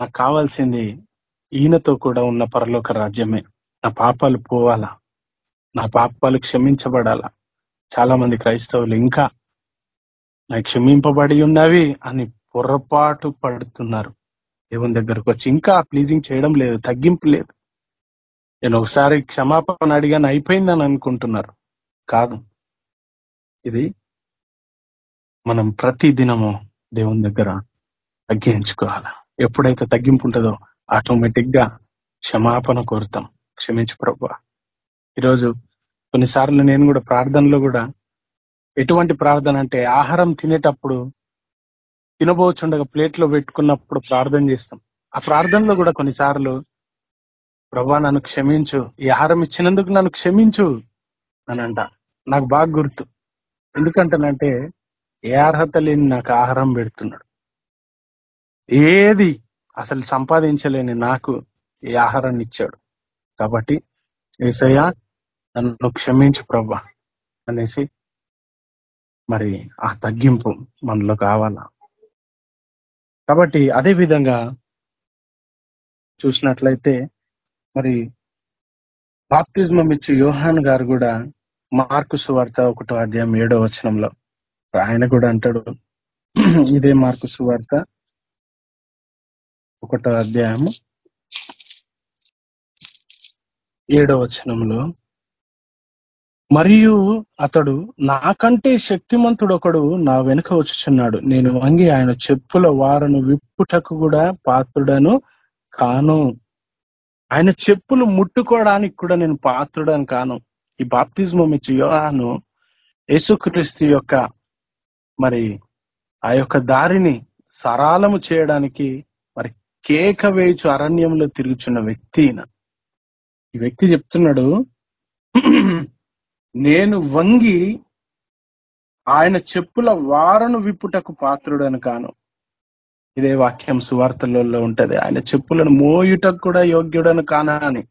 నాకు కావాల్సింది ఈయనతో కూడా ఉన్న పరలోక రాజ్యమే. నా పాపాలు పోవాలా? నా పాపాలు క్షమించబడాలా? చాలా మంది క్రైస్తవులు ఇంకా నాకు క్షమింపబడి ఉన్నవి అని పొరపాటు పడుతున్నారు. దేవుని దగ్గరకు వచ్చి ఇంకా ప్లీజింగ్ చేయడం లేదు తగ్గింపు లేదు. నేను ఒకసారి క్షమాపణ అడిగాను అయిపోయిందని అనుకుంటున్నారు. కాదు. ఇది మనం ప్రతి దినము దేవుని దగ్గర తగ్గించుకోవాలి. ఎప్పుడైతే తగ్గింపు ఉంటుందో ఆటోమేటిక్గా క్షమాపణ కోరుతాం. క్షమించు ప్రభు. ఈరోజు కొన్నిసార్లు నేను కూడా ప్రార్థనలో కూడా ఎటువంటి ప్రార్థన అంటే ఆహారం తినేటప్పుడు తినబోచుండగా ప్లేట్లో పెట్టుకున్నప్పుడు ప్రార్థన చేస్తాం. ఆ ప్రార్థనలో కూడా కొన్నిసార్లు ప్రభా నన్ను క్షమించు ఈ ఆహారం ఇచ్చినందుకు నన్ను క్షమించు అని అంట నాకు బాగా గుర్తు. ఎందుకంటానంటే ఏ అర్హత లేని నాకు ఆహారం పెడుతున్నాడు. ఏది అసలు సంపాదించలేని నాకు ఈ ఆహారాన్ని ఇచ్చాడు. కాబట్టి ఏసయ్య నన్ను క్షమించు ప్రభా అనేసి మరి ఆ తగ్గింపు మనలో కావాలా? కాబట్టి అదే విధంగా చూసినట్లయితే మరి బాప్తిజమం ఇచ్చి యోహాన్ గారు కూడా మార్కు సువార్త ఒకటో అధ్యాయం ఏడో వచనంలో. ఆయన కూడా అంటాడు ఇదే మార్కు సువార్త ఒకటో అధ్యాయము ఏడో వచనంలో. మరియు అతడు నాకంటే శక్తిమంతుడు ఒకడు నా వెనుక వచ్చుచున్నాడు. నేను వంగి ఆయన చెప్పుల వారను విప్పుటకు కూడా పాత్రుడను కాను. ఆయన చెప్పులు ముట్టుకోవడానికి కూడా నేను పాత్రుడని కాను. ఈ బాప్తిజమం ఇచ్చి యోహాను యేసుక్రీస్తు యొక్క మరి ఆ యొక్క దారిని సరాలము చేయడానికి మరి కేక వేయచు అరణ్యంలో తిరుగుచున్న వ్యక్తి ఈ వ్యక్తి చెప్తున్నాడు నేను వంగి ఆయన చెప్పుల వారను విప్పుటకు పాత్రుడను కాను. ఇదే వాక్యం సువార్తలలో ఉంటది. ఆయన చెప్పులను మోయుటకు కూడా యోగ్యుడను కానా అని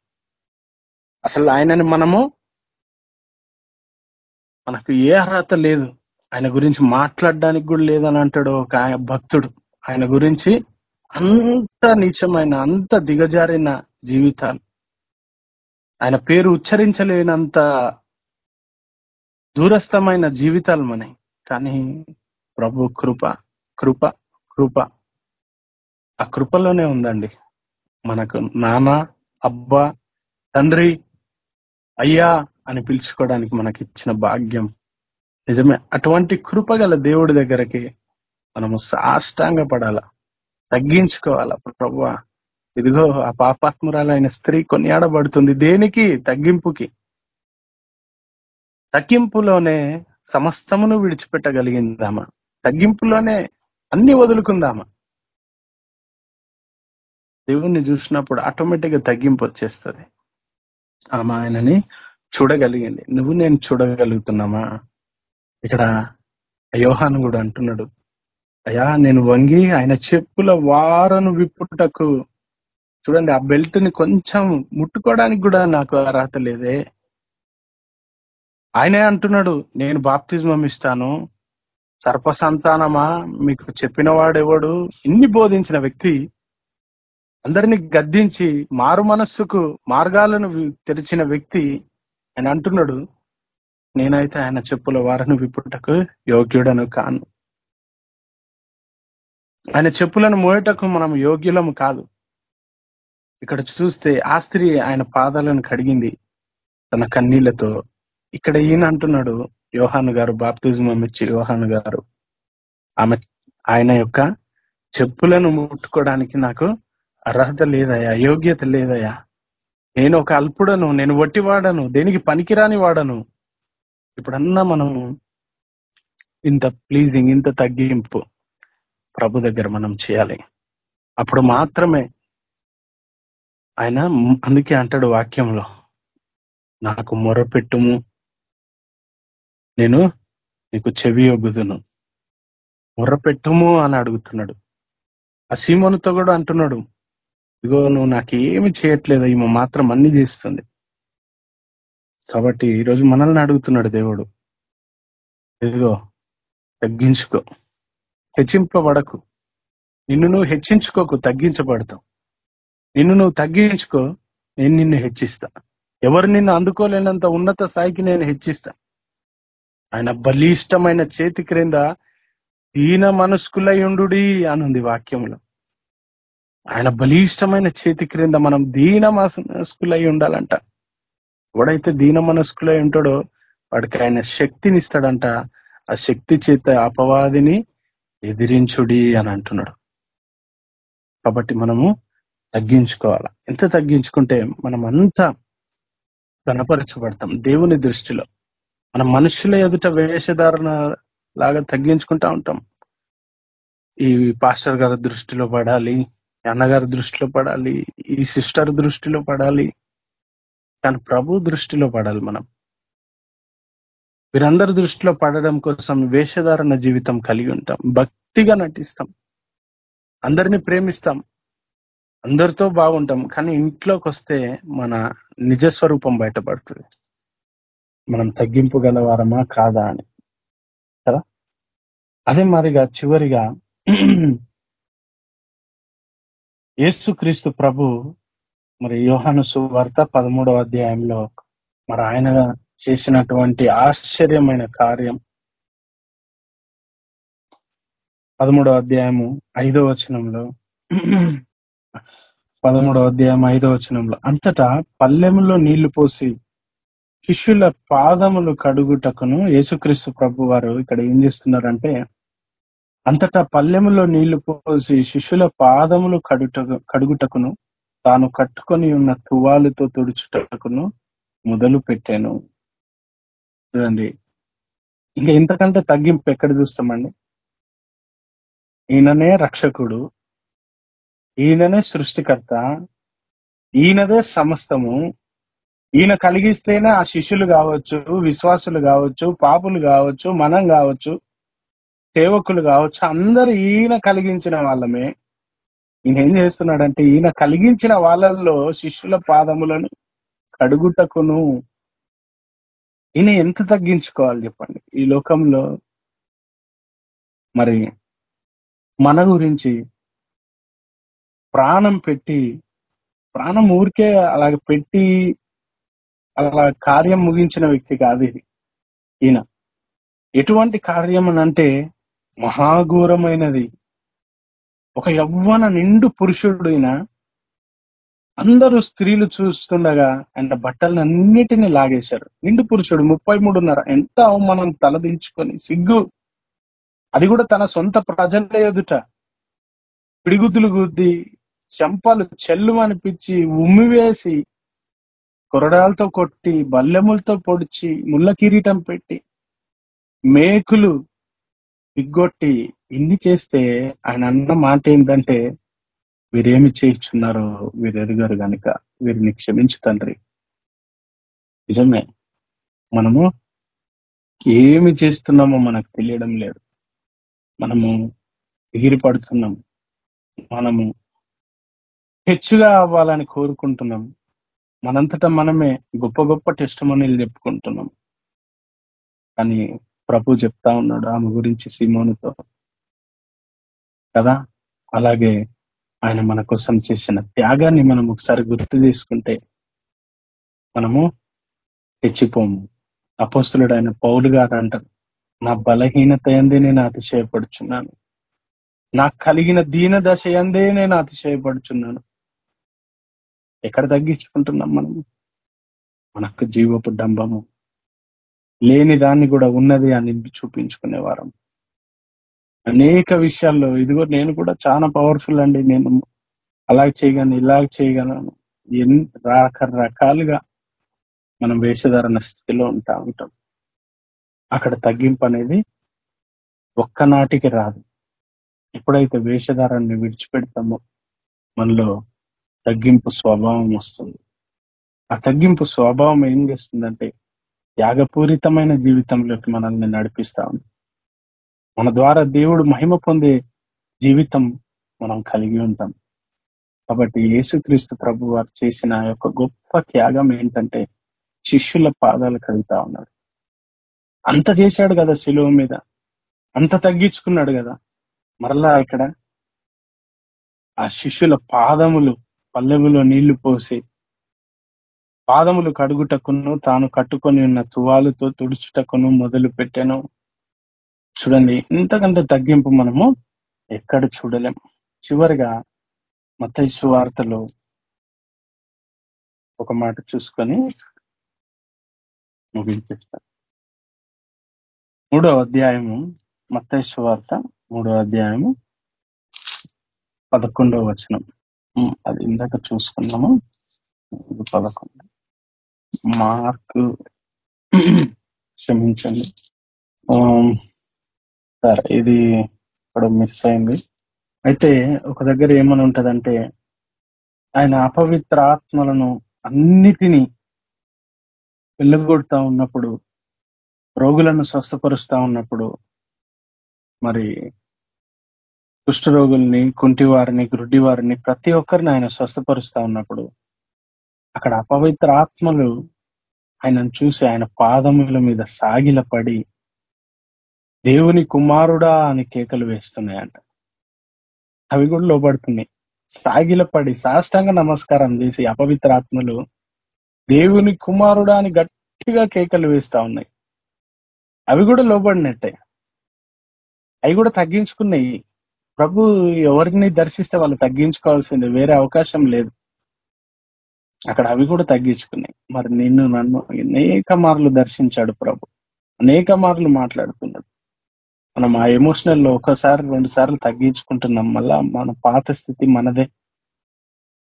అసలు ఆయనని మనము మనకు ఏ అర్హత లేదు. ఆయన గురించి మాట్లాడడానికి కూడా లేదని అంటాడు ఒక భక్తుడు. ఆయన గురించి అంత నీచమైన అంత దిగజారిన జీవితాలు. ఆయన పేరు ఉచ్చరించలేనంత దూరస్థమైన జీవితాలు మనవి. కానీ ప్రభు కృప కృప కృప. ఆ కృపలోనే ఉందండి. మనకు నాన్న అబ్బా తండ్రి అయ్యా అని పిలుచుకోవడానికి మనకి ఇచ్చిన భాగ్యం. నిజమే అటువంటి కృప గల దేవుడి దగ్గరకి మనము సాష్టాంగ పడాల తగ్గించుకోవాల? ప్రభు ఇదిగో ఆ పాపాత్మురాలైన స్త్రీ కొనియాడబడుతుంది దేనికి? తగ్గింపుకి. తగ్గింపులోనే సమస్తమును విడిచిపెట్టగలిగిందామా? తగ్గింపులోనే అన్ని వదులుకుందామా? దేవుణ్ణి చూసినప్పుడు ఆటోమేటిక్గా తగ్గింపు వచ్చేస్తుంది. ఆమె ఆయనని చూడగలిగింది. నువ్వు నేను చూడగలుగుతున్నామా? ఇక్కడ అయోహాను కూడా అంటున్నాడు. అయ్యా నేను వంగి ఆయన చెప్పుల వారను విప్పుటకు చూడండి ఆ బెల్ట్ని కొంచెం ముట్టుకోవడానికి కూడా నాకు అర్హత లేదే. ఆయనే అంటున్నాడు నేను బాప్తిజమం ఇస్తాను సర్ప సంతానమా మీకు చెప్పిన వాడెవడు ఇన్ని బోధించిన వ్యక్తి అందరినీ గద్దించి మారు మనస్సుకు మార్గాలను తెరిచిన వ్యక్తి ఆయన అంటున్నాడు నేనైతే ఆయన చెప్పుల వారను విప్పుటకు యోగ్యుడను కాను. ఆయన చెప్పులను మోయటకు మనం యోగ్యులము కాదు. ఇక్కడ చూస్తే ఆ స్త్రీ ఆయన పాదాలను కడిగింది తన కన్నీళ్ళతో. ఇక్కడ ఈయన అంటున్నాడు యోహాను గారు బాప్తిజం ఇచ్చి యోహాను గారు. ఆమె ఆయన యొక్క చెప్పులను ముట్టుకోవడానికి నాకు అర్హత లేదయా యోగ్యత లేదయా నేను ఒక అల్పుడను నేను వట్టివాడను దేనికి పనికిరాని వాడను. ఇప్పుడన్నా మనము ఇంత ప్లీజింగ్ ఇంత తగ్గింపు ప్రభు దగ్గర మనం చేయాలి. అప్పుడు మాత్రమే ఆయన అందుకే అంటాడు వాక్యంలో నాకు మొరపెట్టుము నేను నీకు చెవి ఒగ్గుదును. మొర్రపెట్టుము అని అడుగుతున్నాడు. ఆ సీమోనుతో కూడా అంటున్నాడు ఇగో నువ్వు నాకేమి చేయట్లేదు ఈమె మాత్రం అన్ని చేస్తుంది. కాబట్టి ఈరోజు మనల్ని అడుగుతున్నాడు దేవుడు. ఇదిగో తగ్గించుకో. హెచ్చింపబడకు. నిన్ను నువ్వు హెచ్చించుకోకు తగ్గించబడతావు. నిన్ను నువ్వు తగ్గించుకో నేను నిన్ను హెచ్చిస్తా. ఎవరు నిన్ను అందుకోలేనంత ఉన్నత స్థాయికి నేను హెచ్చిస్తా. ఆయన బలిష్టమైన చేతి క్రింద దీన మనస్కులై అనుంది వాక్యంలో ఆయన బలిష్టమైన చేతి క్రింద మనం దీన మనస్కులై ఉండాలంట. ఎవడైతే దీన మనస్కులై ఉంటాడో వాడికి ఆయన శక్తిని ఇస్తాడంట ఆ శక్తి చేత అపవాదిని ఎదిరించుడి అని అంటున్నాడు. కాబట్టి మనము తగ్గించుకోవాలి? ఎంత తగ్గించుకుంటే మనం అంతా కనపరచబడతాం దేవుని దృష్టిలో. మన మనుషుల ఎదుట వేషధారణ లాగా తగ్గించుకుంటా ఉంటాం. ఈ పాస్టర్ గారి దృష్టిలో పడాలి అన్నగారి దృష్టిలో పడాలి ఈ సిస్టర్ దృష్టిలో పడాలి. కానీ ప్రభు దృష్టిలో పడాలి మనం. వీరందరి దృష్టిలో పడడం కోసం వేషధారణ జీవితం కలిగి ఉంటాం. భక్తిగా నటిస్తాం. అందరినీ ప్రేమిస్తాం. అందరితో బాగుంటాం. కానీ ఇంట్లోకి వస్తే మన నిజ స్వరూపం బయటపడుతుంది. మనం తగ్గింపు గలవారమా కాదా అని. కదా? అదే మరిగా చివరిగా [clears throat] యేసుక్రీస్తు ప్రభు మరి యోహాను సువార్త పదమూడవ అధ్యాయంలో మరి ఆయన చేసినటువంటి ఆశ్చర్యమైన కార్యం. పదమూడవ అధ్యాయము ఐదో వచనంలో [clears throat] పదమూడవ అధ్యాయం ఐదో వచనంలో అంతటా పల్లెములో నీళ్ళు పోసి శిష్యుల పాదములు కడుగుటకును యేసుక్రీస్తు ప్రభు వారు ఇక్కడ ఏం చేస్తున్నారంటే అంతటా పల్లెములో నీళ్ళు పోసి శిష్యుల పాదములు కడుట కడుగుటకును తాను కట్టుకొని ఉన్న తువాలుతో తుడుచుటకును మొదలు పెట్టాను. చూడండి. ఇంకా ఇంతకంటే తగ్గింపు ఎక్కడ చూస్తామండి? ఈయననే రక్షకుడు ఈయననే సృష్టికర్త ఈయనదే సమస్తము ఈయన కలిగిస్తేనే ఆ శిష్యులు కావచ్చు విశ్వాసులు కావచ్చు పాపులు కావచ్చు మనం కావచ్చు సేవకులు కావచ్చు అందరు ఈయన కలిగించిన వాళ్ళమే. ఈయన ఏం చేస్తున్నాడంటే ఈయన కలిగించిన వాళ్ళల్లో శిష్యుల పాదములను కడుగుటకును. ఈయన ఎంత తగ్గించుకోవాలి చెప్పండి. ఈ లోకంలో మరి మన గురించి ప్రాణం పెట్టి ప్రాణం ఊరికే అలాగ పెట్టి అలా కార్యం ముగించిన వ్యక్తి కాదు ఇది. ఈయన. ఎటువంటి కార్యం అని అంటే మహాఘోరమైనది. ఒక యవ్వన నిండు పురుషుడు ఈయన. అందరూ స్త్రీలు చూస్తుండగా ఆయన బట్టలన్నిటినీ లాగేశారు. నిండు పురుషుడు ముప్పై మూడున్నర. ఎంత అవమానం తలదించుకొని సిగ్గు. అది కూడా తన సొంత ప్రజల ఎదుట. పిడిగుద్దులు గుద్ది చెంపలు చెల్లు అనిపించి ఉమ్మివేసి కొరడాలతో కొట్టి బల్లెములతో పొడిచి ముళ్ళ కిరీటం పెట్టి మేకులు దిగ్గొట్టి ఇన్ని చేస్తే ఆయన అన్న మాట ఏంటంటే వీరేమి చేయించున్నారో వీరు ఎరుగారు కనుక వీరిని క్షమించు తండ్రి. నిజమే. మనము ఏమి చేస్తున్నామో మనకు తెలియడం లేదు. మనము ఎగిరి పడుతున్నాం మనము హెచ్చుగా అవ్వాలని కోరుకుంటున్నాం. మనంతటా మనమే గొప్ప గొప్ప టెస్ట్ మనీలు చెప్పుకుంటున్నాం. కానీ ప్రభు చెప్తా ఉన్నాడు ఆమె గురించి సిమోనుతో. కదా? అలాగే ఆయన మన కోసం చేసిన త్యాగాన్ని మనం ఒకసారి గుర్తు చేసుకుంటే మనము తెచ్చిపోము. అపోస్తులుడు ఆయన పౌలు గారు అంటారు నా బలహీనత ఎందే నేను అతిశయపడుచున్నాను. నాకు కలిగిన దీన దశ ఎందే నేను అతిశయపడుచున్నాను. ఎక్కడ తగ్గించుకుంటున్నాం మనము? మనకు జీవపు డంబము లేని దాన్ని కూడా ఉన్నది అని చూపించుకునే వారం. అనేక విషయాల్లో ఇదిగో నేను కూడా చాలా పవర్ఫుల్ అండి. నేను అలా చేయగలను ఇలాగ చేయగలను. ఎన్ రకరకాలుగా మనం వేషధారణ స్థితిలో ఉంటా ఉంటాం. అక్కడ తగ్గింపు అనేది ఒక్కనాటికి రాదు. ఎప్పుడైతే వేషధారాన్ని విడిచిపెడతామో మనలో తగ్గింపు స్వభావం వస్తుంది. ఆ తగ్గింపు స్వభావం ఏం చేస్తుందంటే త్యాగపూరితమైన జీవితంలోకి మనల్ని నడిపిస్తా ఉంది. మన ద్వారా దేవుడు మహిమ పొందే జీవితం మనం కలిగి ఉంటాం. కాబట్టి యేసుక్రీస్తు ప్రభు వారు చేసిన యొక్క గొప్ప త్యాగం ఏంటంటే శిష్యుల పాదాలు కడుగుతా ఉన్నాడు. అంత చేశాడు కదా శిలువ మీద. అంత తగ్గించుకున్నాడు కదా. మరలా ఇక్కడ ఆ శిష్యుల పాదములు పల్లెములో నీళ్ళు పోసి పాదములు కడుగుటకును తాను కట్టుకొని ఉన్న తువాలుతో తుడుచుటకును మొదలు పెట్టాను. చూడండి ఇంతకంటే తగ్గింపు మనము ఎక్కడ చూడలేం. చివరిగా మతైసు వార్తలో ఒక మాట చూసుకొని ముగించేస్తాను మూడో అధ్యాయము మత్తైసు వార్త మూడో అధ్యాయము పదకొండవ వచనం. అది ఇందాక చూసుకున్నాము. పదకొండు. మార్కు [clears throat] క్షమించండి. సరే ఇది ఇక్కడ మిస్ అయింది. అయితే ఒక దగ్గర ఏమని ఉంటదంటే ఆయన అపవిత్ర ఆత్మలను అన్నిటినీ వెళ్ళగొడతా ఉన్నప్పుడు రోగులను స్వస్థపరుస్తా ఉన్నప్పుడు మరి కుష్ఠరోగుల్ని కుంటివారిని వారిని ప్రతి ఒక్కరిని ఆయన స్వస్థపరుస్తా ఉన్నప్పుడు అక్కడ అపవిత్ర ఆత్మలు ఆయనను చూసి ఆయన పాదముల మీద సాగిల పడి దేవుని కుమారుడా అని కేకలు వేస్తున్నాయంట. అవి కూడా లోపడుతున్నాయి సాగిల పడి సాష్టంగా నమస్కారం చేసి అపవిత్ర ఆత్మలు దేవుని కుమారుడా అని గట్టిగా కేకలు వేస్తా ఉన్నాయి. అవి కూడా లోబడినట్టే. అవి కూడా తగ్గించుకున్నాయి. ప్రభు ఎవరిని దర్శిస్తే వాళ్ళు తగ్గించుకోవాల్సిందే వేరే అవకాశం లేదు. అక్కడ అవి కూడా తగ్గించుకున్నాయి. మరి నిన్ను నన్ను అనేక మార్లు దర్శించాడు ప్రభు. అనేక మార్లు మాట్లాడుతున్నాడు మనం ఆ ఎమోషనల్లో ఒకసారి రెండు సార్లు తగ్గించుకుంటున్నాం. మళ్ళా మన పాత స్థితి మనదే.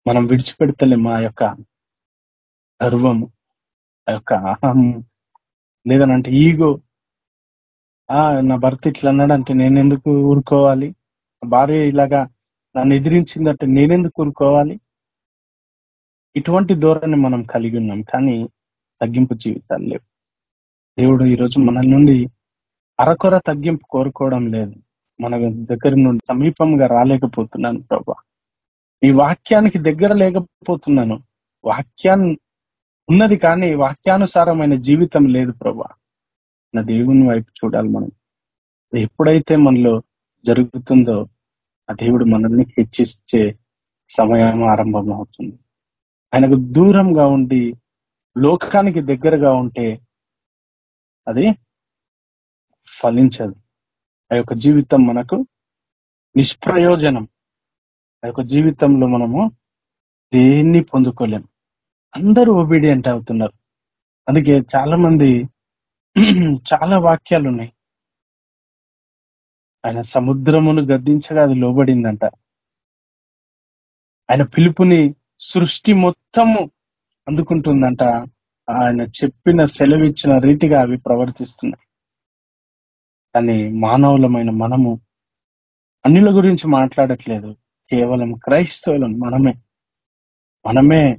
మనం విడిచిపెడతలేం మా యొక్క గర్వము ఆ యొక్క అహం లేదనంటే ఈగో. ఆ నా భర్త ఇట్లా అన్నాడంటే నేనెందుకు ఊరుకోవాలి? భార్య ఇలాగా నన్ను ఎదిరించిందంటే నేనెందుకు కోరుకోవాలి ఇటువంటి ధోరణి మనం కలిగి ఉన్నాం కానీ తగ్గింపు జీవితాలు లేవు. దేవుడు ఈరోజు మన నుండి అరకొర తగ్గింపు కోరుకోవడం లేదు. మన దగ్గర నుండి సమీపంగా రాలేకపోతున్నాను ప్రభా. ఈ వాక్యానికి దగ్గర లేకపోతున్నాను. వాక్యాన్ని ఉన్నది కానీ వాక్యానుసారమైన జీవితం లేదు ప్రభా. నా దేవుని వైపు చూడాలి మనం. ఎప్పుడైతే మనలో జరుగుతుందో ఆ దేవుడు మనల్ని హెచ్చిచ్చే సమయం ఆరంభం అవుతుంది. ఆయనకు దూరంగా ఉండి లోకానికి దగ్గరగా ఉంటే అది ఫలించదు. ఆ యొక్క జీవితం మనకు నిష్ప్రయోజనం. ఆ యొక్క జీవితంలో మనము దేన్ని పొందుకోలేము. అందరూ ఒబీడియంట్ అవుతున్నారు. అందుకే [clears throat] చాలా మంది చాలా వాక్యాలు ఉన్నాయి ఆయన సముద్రమును గద్దించగా అది లోబడిందంట. ఆయన పిలుపుని సృష్టి మొత్తము అందుకుంటుందంట. ఆయన చెప్పిన సెలవిచ్చిన రీతిగా అవి ప్రవర్తిస్తున్నాయి. కానీ మానవులమైన మనము అన్నిల గురించి మాట్లాడట్లేదు. కేవలం క్రైస్తవులం మనమే. మనమే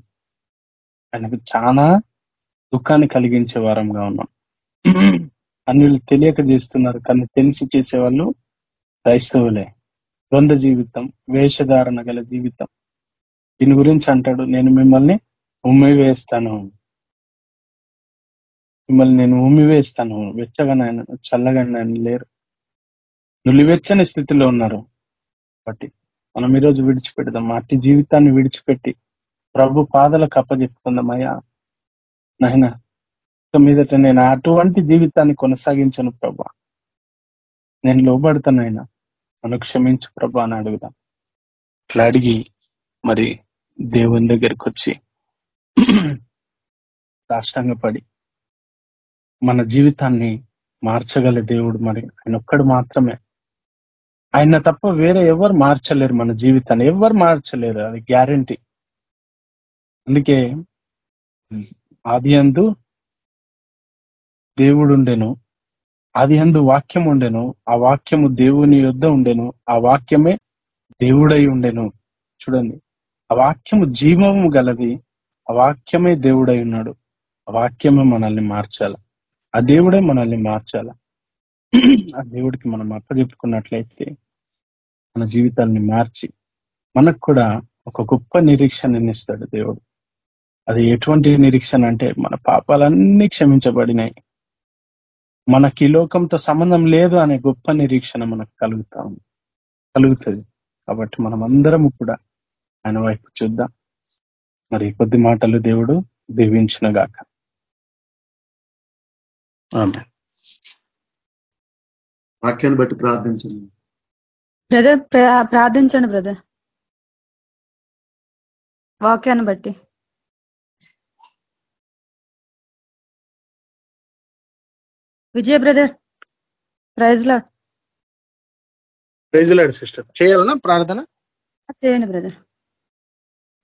ఆయనకు చాలా దుఃఖాన్ని కలిగించే వారంగా ఉన్నాం. అన్నిలు తెలియక చేస్తున్నారు కానీ తెలిసి చేసేవాళ్ళు క్రైస్తవులే. ద్వంద్వ జీవితం వేషధారణ గల జీవితం. దీని గురించి అంటాడు నేను మిమ్మల్ని ఉమ్మి వేస్తాను. మిమ్మల్ని నేను ఉమ్మి వేస్తాను. వెచ్చగానైనా చల్లగానైనా లేరు. నులివెచ్చని స్థితిలో ఉన్నారు. కాబట్టి మనం ఈరోజు విడిచిపెడదాం. అట్టి జీవితాన్ని విడిచిపెట్టి ప్రభు పాదలకు అప్పచెప్పుకుందామయ్యా నాయన మీదట నేను అటువంటి జీవితాన్ని కొనసాగించను ప్రభా. నేను లోబడతానైనా మనం క్షమించు ప్రభా అని అడుగుదాం. ఇట్లా అడిగి మరి దేవుని దగ్గరికి వచ్చి పడి మన జీవితాన్ని మార్చగల దేవుడు మరి. ఆయన ఒక్కడు మాత్రమే. ఆయన తప్ప వేరే ఎవరు మార్చలేరు మన జీవితాన్ని. ఎవరు మార్చలేరు అది గ్యారంటీ. అందుకే ఆది అందు దేవుడుండెను అది అందు వాక్యం ఉండెను ఆ వాక్యము దేవుని యొద్ద ఉండెను ఆ వాక్యమే దేవుడై ఉండెను. చూడండి ఆ వాక్యము జీవము గలది ఆ వాక్యమే దేవుడై ఉన్నాడు. ఆ వాక్యమే మనల్ని మార్చాల. ఆ దేవుడే మనల్ని మార్చాల. ఆ దేవుడికి మనం అప్పచెప్పుకున్నట్లయితే మన జీవితాన్ని మార్చి మనకు కూడా ఒక గొప్ప నిరీక్షణ ఇస్తాడు దేవుడు. అది ఎటువంటి నిరీక్షణ అంటే మన పాపాలన్నీ క్షమించబడినాయి. మనకి లోకంతో సంబంధం లేదు అనే గొప్ప నిరీక్షణ మనకు కలుగుతా ఉంది. కలుగుతుంది. కాబట్టి మనం అందరం కూడా ఆయన వైపు చూద్దాం. మరి కొద్ది మాటలు దేవుడు దీవించిన గాక. ఆమె
వాక్యాన్ని బట్టి ప్రార్థించండి.
బ్రదర్ ప్రార్థించండి బ్రదర్. వాక్యాన్ని బట్టి. Vijay brother praise lord.
Praise lord sister. చేయాలన్నా ప్రార్థన?
చేయండి బ్రదర్.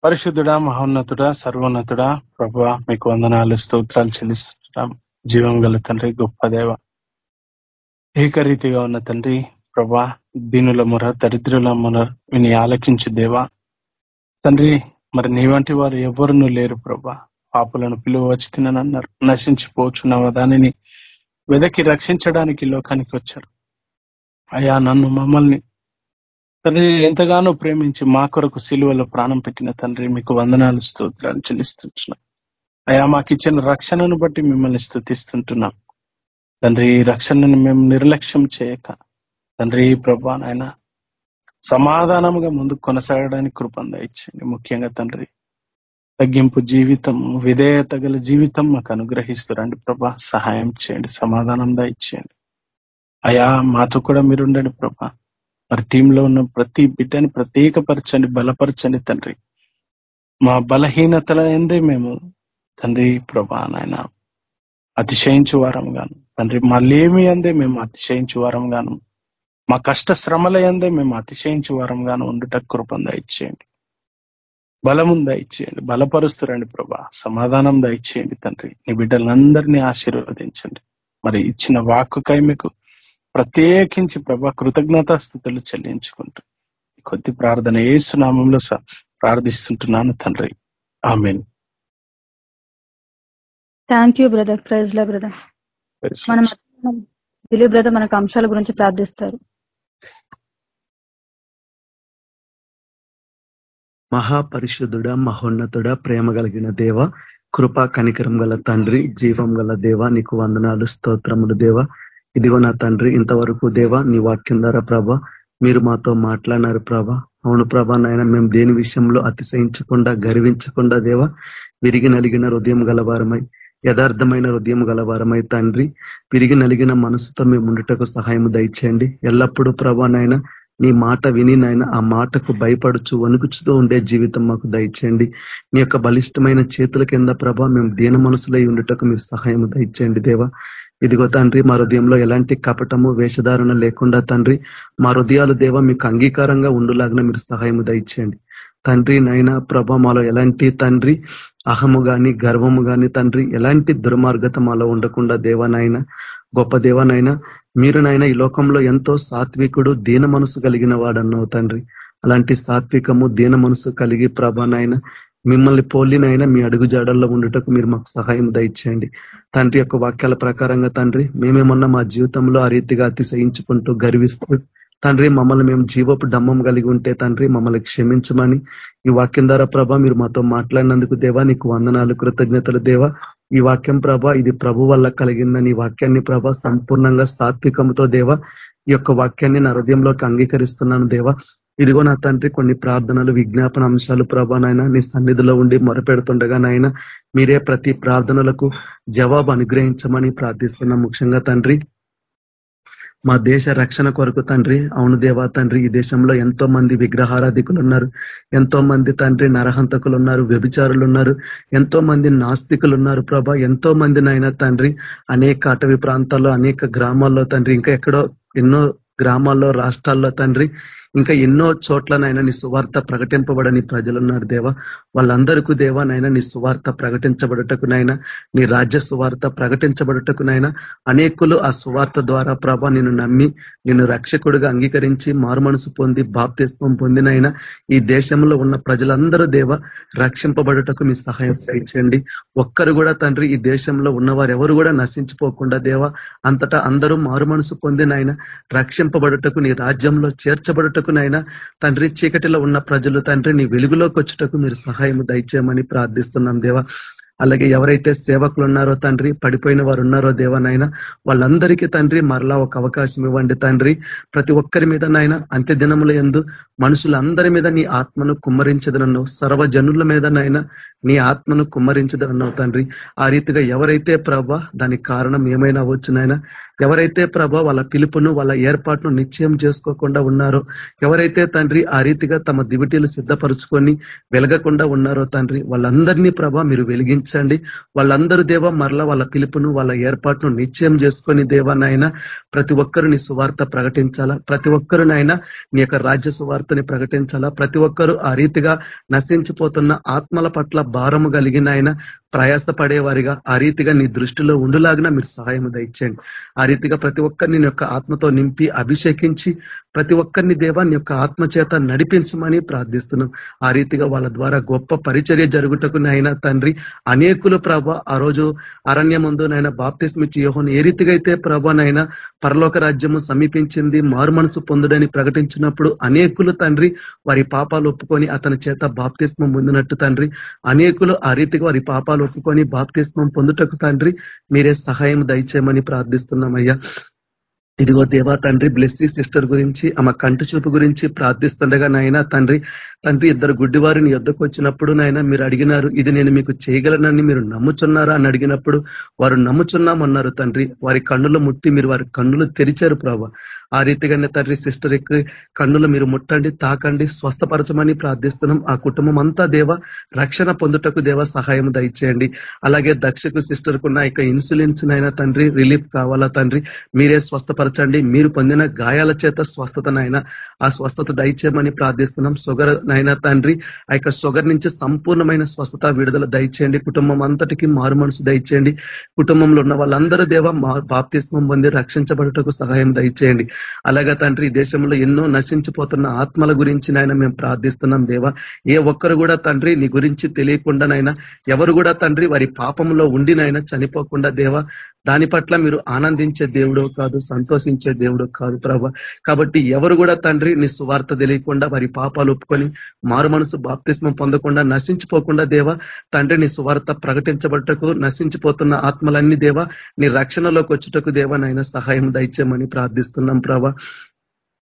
పరిశుద్ధుడా మహోన్నతుడా సర్వోన్నతుడా ప్రభు మీకు వందనాలు స్తోత్రాలు చెల్లిస్తున్నాం. జీవం గల తండ్రి గొప్ప దేవ. ఏకరీతిగా ఉన్న తండ్రి ప్రభా దీనుల మొర దరిద్రుల మొర విని ఆలకించు దేవా. తండ్రి మరి నీ వంటి వారు ఎవరునూ లేరు ప్రభా. పాపులను పిలువచ్చి తిననన్నారు నశించిపోచున్నావా దానిని వెదకి రక్షించడానికి లోకానికి వచ్చారు. అయా నన్ను మమ్మల్ని తండ్రి ఎంతగానో ప్రేమించి మా కొరకు సిలువలో ప్రాణం పెట్టిన తండ్రి మీకు వందనాలు స్తోత్రాలు చెల్లిస్తుంటున్నాం అయా మాకు ఇచ్చిన రక్షణను బట్టి మిమ్మల్ని స్థుతిస్తుంటున్నాం తండ్రి రక్షణను మేము నిర్లక్ష్యం చేయక తండ్రి ప్రభా నాయన సమాధానముగా ముందు కొనసాగడానికి కృపంద ఇచ్చండి ముఖ్యంగా తండ్రి తగ్గింపు జీవితం విధేయత గల జీవితం మాకు అనుగ్రహిస్తురండి ప్రభా. సహాయం చేయండి సమాధానం ఇచ్చేయండి అయా మాతో కూడా మీరుండండి ప్రభా. మరి టీంలో ఉన్న ప్రతి బిడ్డని ప్రత్యేకపరచండి బలపరచండి తండ్రి. మా బలహీనతల ఎందే మేము తండ్రి ప్రభా నాయన అతిశయించు వారం గాను తండ్రి మా లేమి అందే మేము అతిశయించు వారం గాను మా కష్ట శ్రమల ఎందే మేము అతిశయించు వారం గాను ఉండుట కృపం ఇచ్చేయండి బలమును దయచేయండి. బలపరుస్తురండి ప్రభా. సమాధానం దయచేయండి తండ్రి. నీ బిడ్డలందరినీ ఆశీర్వదించండి. మరి ఇచ్చిన వాక్కుకై మీకు ప్రత్యేకించి ప్రభా కృతజ్ఞతాస్థుతులు చెల్లించుకుంటూ కొద్ది ప్రార్థన ఏసునామంలో ప్రార్థిస్తుంటున్నాను తండ్రి. Amen.
Thank you brother praise lord brother మనం దిలీప్ బ్రదర్ మనకు అంశాల గురించి ప్రార్థిస్తారు.
మహాపరిశుద్ధుడ మహోన్నతుడ ప్రేమ కలిగిన దేవ కృపా కనికరం గల తండ్రి జీవం గల దేవ నీకు వందనాలు స్తోత్రములు దేవ. ఇదిగో నా తండ్రి ఇంతవరకు దేవ నీ వాక్యం ద్వారా ప్రభ మీరు మాతో మాట్లాడినారు ప్రభ. అవును ప్రభ నాయన మేము దేని విషయంలో అతిశయించకుండా గర్వించకుండా దేవ విరిగి నలిగిన హృదయం గలవారమై యథార్థమైన హృదయం గలవారమై తండ్రి విరిగి నలిగిన మనసుతో మేము ఉండటకు సహాయం దయచేయండి. ఎల్లప్పుడూ ప్రభా నాయన నీ మాట విని నాయన ఆ మాటకు భయపడుచు వణుకుచుతూ ఉండే జీవితం మాకు దయచేయండి. మీ యొక్క బలిష్టమైన చేతుల కింద ప్రభ మేము దీన మనసులై ఉండటకు మీరు సహాయం దయచేయండి దేవా. ఇదిగో తండ్రి మా హృదయంలో ఎలాంటి కపటము వేషధారణ లేకుండా తండ్రి మా హృదయాలు దేవ మీకు అంగీకారంగా ఉండులాగిన మీరు సహాయం దయచేయండి. తండ్రి నైనా ప్రభ మాలో ఎలాంటి తండ్రి అహము గాని గర్వము గాని తండ్రి ఎలాంటి దుర్మార్గత మాలో ఉండకుండా దేవనైనా గొప్ప దేవనైనా మీరు నాయన ఈ లోకంలో ఎంతో సాత్వికుడు దీన మనసు కలిగిన వాడన్నావు తండ్రి. అలాంటి సాత్వికము దీన మనసు కలిగి ప్రభా మిమ్మల్ని పోలినైనా మీ అడుగు జాడల్లో ఉండటకు మీరు మాకు సహాయం దయచేయండి. తండ్రి యొక్క వాక్యాల ప్రకారంగా తండ్రి మేమేమన్నా మా జీవితంలో ఆ రీతిగా అతిశయించుకుంటూ గర్విస్తూ తండ్రి మమ్మల్ని మేము జీవపు డమ్మం కలిగి ఉంటే తండ్రి మమ్మల్ని క్షమించమని ఈ వాక్యం ద్వారా ప్రభ మీరు మాతో మాట్లాడినందుకు దేవా నీకు వందనాలు కృతజ్ఞతలు దేవా. ఈ వాక్యం ప్రభ ఇది ప్రభు వల్ల కలిగిందని వాక్యాన్ని ప్రభ సంపూర్ణంగా సాత్వికంతో దేవ ఈ యొక్క వాక్యాన్ని నా హృదయంలోకి అంగీకరిస్తున్నాను దేవా. ఇదిగో నా తండ్రి కొన్ని ప్రార్థనలు విజ్ఞాపన అంశాలు ప్రభానైనా నీ సన్నిధిలో ఉండి మొరపెడుతుండగా నాయన మీరే ప్రతి ప్రార్థనలకు జవాబు అనుగ్రహించమని ప్రార్థిస్తున్నాం ముఖ్యంగా తండ్రి. మా దేశ రక్షణ కొరకు తండ్రి అవును దేవా తండ్రి ఈ దేశంలో ఎంతో మంది విగ్రహారాధికులు ఉన్నారు ఎంతో మంది తండ్రి నరహంతకులు ఉన్నారు వ్యభిచారులు ఉన్నారు ఎంతో మంది నాస్తికులు ఉన్నారు ప్రభా ఎంతో మంది నాయన తండ్రి అనేక అటవీ ప్రాంతాల్లో అనేక గ్రామాల్లో తండ్రి ఇంకా ఎక్కడో ఎన్నో గ్రామాల్లో రాష్ట్రాల్లో తండ్రి ఇంకా ఎన్నో చోట్లనైనా నీ సువార్త ప్రకటింపబడని ప్రజలున్నారు దేవా. వాళ్ళందరికీ దేవా నైనా నీ సువార్త ప్రకటించబడటకునైనా నీ రాజ్య సువార్త ప్రకటించబడటకునైనా అనేకులు ఆ సువార్త ద్వారా ప్రభ నిన్ను నమ్మి నిన్ను రక్షకుడుగా అంగీకరించి మారుమనసు పొంది బాప్తిస్వం పొందినైనా ఈ దేశంలో ఉన్న ప్రజలందరూ దేవ రక్షింపబడటకు మీ సహాయం చేయించండి ఒక్కరు కూడా తండ్రి ఈ దేశంలో ఉన్నవారు ఎవరు కూడా నశించిపోకుండా దేవ అంతటా అందరూ మారుమనసు పొందినైనా రక్షింపబడుటకు నీ రాజ్యంలో చేర్చబడుట తండ్రి చీకటిలో ఉన్న ప్రజలు తండ్రి నీ వెలుగులోకి వచ్చుటకు మీరు సహాయం దయచేయమని ప్రార్థిస్తున్నాం దేవా. అలాగే ఎవరైతే సేవకులు ఉన్నారో తండ్రి పడిపోయిన వారు ఉన్నారో దేవనైనా వాళ్ళందరికీ తండ్రి మరలా ఒక అవకాశం ఇవ్వండి తండ్రి. ప్రతి ఒక్కరి మీద నాయన అంత్య దినముల ఎందు మనుషులందరి మీద నీ ఆత్మను కుమ్మరించదనన్నావు. సర్వజనుల మీద నైనా నీ ఆత్మను కుమ్మరించదనన్నావు తండ్రి. ఆ రీతిగా ఎవరైతే ప్రభ దానికి కారణం ఏమైనా వచ్చునైనా ఎవరైతే ప్రభ వాళ్ళ పిలుపును వాళ్ళ ఏర్పాటును నిశ్చయం చేసుకోకుండా ఉన్నారో ఎవరైతే తండ్రి ఆ రీతిగా తమ దివిటీలు సిద్ధపరుచుకొని వెలగకుండా ఉన్నారో తండ్రి వాళ్ళందరినీ ప్రభ మీరు వెలిగించి నడిపించండి వాళ్ళందరూ దేవ మరలా వాళ్ళ పిలుపును వాళ్ళ ఏర్పాటును నిశ్చయం చేసుకొని దేవానైనా ప్రతి ఒక్కరు నీ సువార్త ప్రకటించాలా? ప్రతి ఒక్కరునైనా నీ యొక్క రాజ్య సువార్తని ప్రకటించాలా? ప్రతి ఒక్కరు ఆ రీతిగా నశించిపోతున్న ఆత్మల పట్ల భారము కలిగిన ఆయన ప్రయాసపడేవారిగా ఆ రీతిగా నీ దృష్టిలో ఉండులాగిన మీరు సహాయం దయచేయండి. ఆ రీతిగా ప్రతి ఒక్కరిని యొక్క ఆత్మతో నింపి అభిషేకించి ప్రతి ఒక్కరిని దేవాన్ని యొక్క ఆత్మ చేత నడిపించమని ప్రార్థిస్తున్నాం. ఆ రీతిగా వాళ్ళ ద్వారా గొప్ప పరిచర్య జరుగుటకు నైనా తండ్రి అనేకులు ప్రభ ఆ రోజు అరణ్య ముందు నైనా బాప్తిస్మిచ్చి యోహన్ ఏ రీతిగా అయితే ప్రభనైనా పరలోక రాజ్యము సమీపించింది మారు మనసు పొందుడని ప్రకటించినప్పుడు అనేకులు తండ్రి వారి పాపాలు ఒప్పుకొని అతని చేత బాప్తిస్మం పొందినట్టు తండ్రి. అనేకులు ఆ రీతిగా వారి పాపాలు పాపాలు ఒప్పుకొని బాప్తిస్మం పొందుటకు తండ్రి మీరే సహాయం దయచేయమని ప్రార్థిస్తున్నామయ్యా. ఇదిగో దేవా తండ్రి బ్లెస్సీ సిస్టర్ గురించి ఆమె కంటి చూపు గురించి ప్రార్థిస్తుండగా నాయన తండ్రి తండ్రి ఇద్దరు గుడ్డివారు నీ యొద్దకు వచ్చినప్పుడు నాయన మీరు అడిగినారు ఇది నేను మీకు చేయగలనని మీరు నమ్ముచున్నారా అని అడిగినప్పుడు వారు నమ్ముచున్నామన్నారు తండ్రి. వారి కన్నులు ముట్టి మీరు వారి కన్నులు తెరిచారు ప్రభావ ఆ రీతిగానే తండ్రి సిస్టర్ కన్నులు మీరు ముట్టండి తాకండి స్వస్థపరచమని ప్రార్థిస్తున్నాం. ఆ కుటుంబం అంతా దేవ రక్షణ పొందుటకు దేవ సహాయం దయచేయండి. అలాగే దక్షకు సిస్టర్ కున్న ఇక ఇన్సులిన్స్ నైనా తండ్రి రిలీఫ్ కావాలా తండ్రి? మీరే స్వస్థపరచండి మీరు పొందిన గాయాల చేత స్వస్థతనైనా ఆ స్వస్థత దయచేయమని ప్రార్థిస్తున్నాం. షుగర్ నైనా తండ్రి ఆ యొక్క షుగర్ నుంచి సంపూర్ణమైన స్వస్థత విడుదల దయచేయండి. కుటుంబం అంతటికి మారు మనసు దయచేయండి. కుటుంబంలో ఉన్న వాళ్ళందరూ దేవ బాప్తిస్మం పొంది రక్షించబడటకు సహాయం దయచేయండి. అలాగా తండ్రి దేశంలో ఎన్నో నశించిపోతున్న ఆత్మల గురించి నాయన మేము ప్రార్థిస్తున్నాం దేవా. ఏ ఒక్కరు కూడా తండ్రి నీ గురించి తెలియకుండానైనా ఎవరు కూడా తండ్రి వారి పాపంలో ఉండినైనా చనిపోకుండా దేవా దాని పట్ల మీరు ఆనందించే దేవుడో కాదు విశ్వసించే దేవుడు కాదు ప్రభ. కాబట్టి ఎవరు కూడా తండ్రి నీ సువార్త తెలియకుండా వారి పాపాలు ఒప్పుకొని మారు మనసు బాప్తిస్మం పొందకుండా నశించిపోకుండా దేవా తండ్రి నీ సువార్త ప్రకటించబట్టకు నశించిపోతున్న ఆత్మలన్నీ దేవా నీ రక్షణలోకి వచ్చుటకు దేవా నాయన సహాయం దయచేయమని ప్రార్థిస్తున్నాం ప్రభా.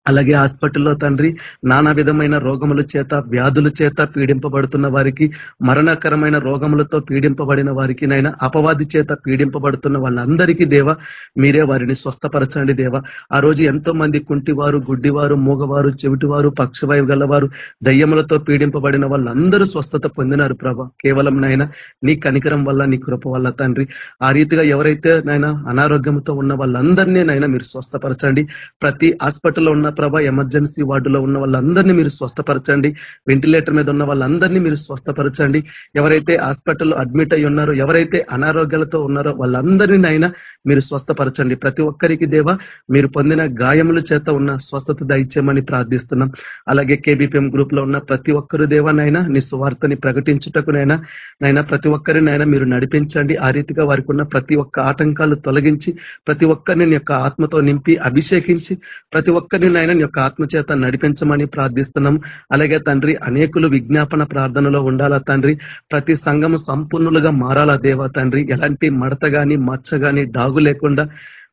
అలాగే హాస్పిటల్లో తండ్రి నానా విధమైన రోగముల చేత వ్యాధుల చేత పీడింపబడుతున్న వారికి మరణకరమైన రోగములతో పీడింపబడిన వారికి నైనా అపవాది చేత పీడింపబడుతున్న వాళ్ళందరికీ దేవ మీరే వారిని స్వస్థపరచండి దేవ. ఆ రోజు ఎంతో మంది కుంటివారు గుడ్డివారు మూగవారు చెవిటివారు పక్షవాయువు గలవారు దయ్యములతో పీడింపబడిన వాళ్ళందరూ స్వస్థత పొందినారు ప్రభ. కేవలం నాయన నీ కనికరం వల్ల నీ కృప వల్ల తండ్రి. ఆ రీతిగా ఎవరైతే నాయన అనారోగ్యంతో ఉన్న వాళ్ళందరినీ నైనా మీరు స్వస్థపరచండి. ప్రతి హాస్పిటల్లో ఉన్న ప్రభ ఎమర్జెన్సీ వార్డులో ఉన్న వాళ్ళందరినీ మీరు స్వస్థపరచండి. వెంటిలేటర్ మీద ఉన్న వాళ్ళందరినీ మీరు స్వస్థపరచండి. ఎవరైతే హాస్పిటల్లో అడ్మిట్ అయి ఉన్నారో ఎవరైతే అనారోగ్యాలతో ఉన్నారో వాళ్ళందరినీ అయినా మీరు స్వస్థపరచండి. ప్రతి ఒక్కరికి దేవ మీరు పొందిన గాయముల చేత ఉన్న స్వస్థత దయచేయమని ప్రార్థిస్తున్నాం. అలాగే కేబిపిఎం గ్రూప్లో ఉన్న ప్రతి ఒక్కరు దేవానైనా నీ సువార్తని ప్రకటించుటకునైనా నైనా ప్రతి ఒక్కరినైనా మీరు నడిపించండి. ఆ రీతిగా వారికి ఉన్న ప్రతి ఒక్క ఆటంకాలు తొలగించి ప్రతి ఒక్కరిని యొక్క ఆత్మతో నింపి అభిషేకించి ప్రతి ఒక్కరిని ఆయన యొక్క ఆత్మచేత నడిపించమని ప్రార్థిస్తున్నాం. అలాగే తండ్రి అనేకులు విజ్ఞాపన ప్రార్థనలో ఉండాలా తండ్రి? ప్రతి సంఘం సంపూర్ణులుగా మారాలా దేవా తండ్రి? ఎలాంటి మడత గాని మచ్చ గాని డాగు లేకుండా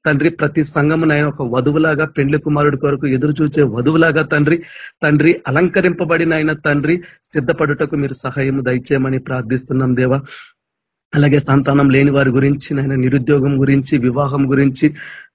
తండ్రి ప్రతి సంఘమునైనా ఒక వధువులాగా పెండ్లి కుమారుడి కొరకు ఎదురు చూచే వధువులాగా తండ్రి. తండ్రి అలంకరింపబడిన తండ్రి సిద్ధపడుటకు మీరు సహాయం దయచేయమని ప్రార్థిస్తున్నాం దేవా. అలాగే సంతానం లేని వారి గురించి నాయన నిరుద్యోగం గురించి వివాహం గురించి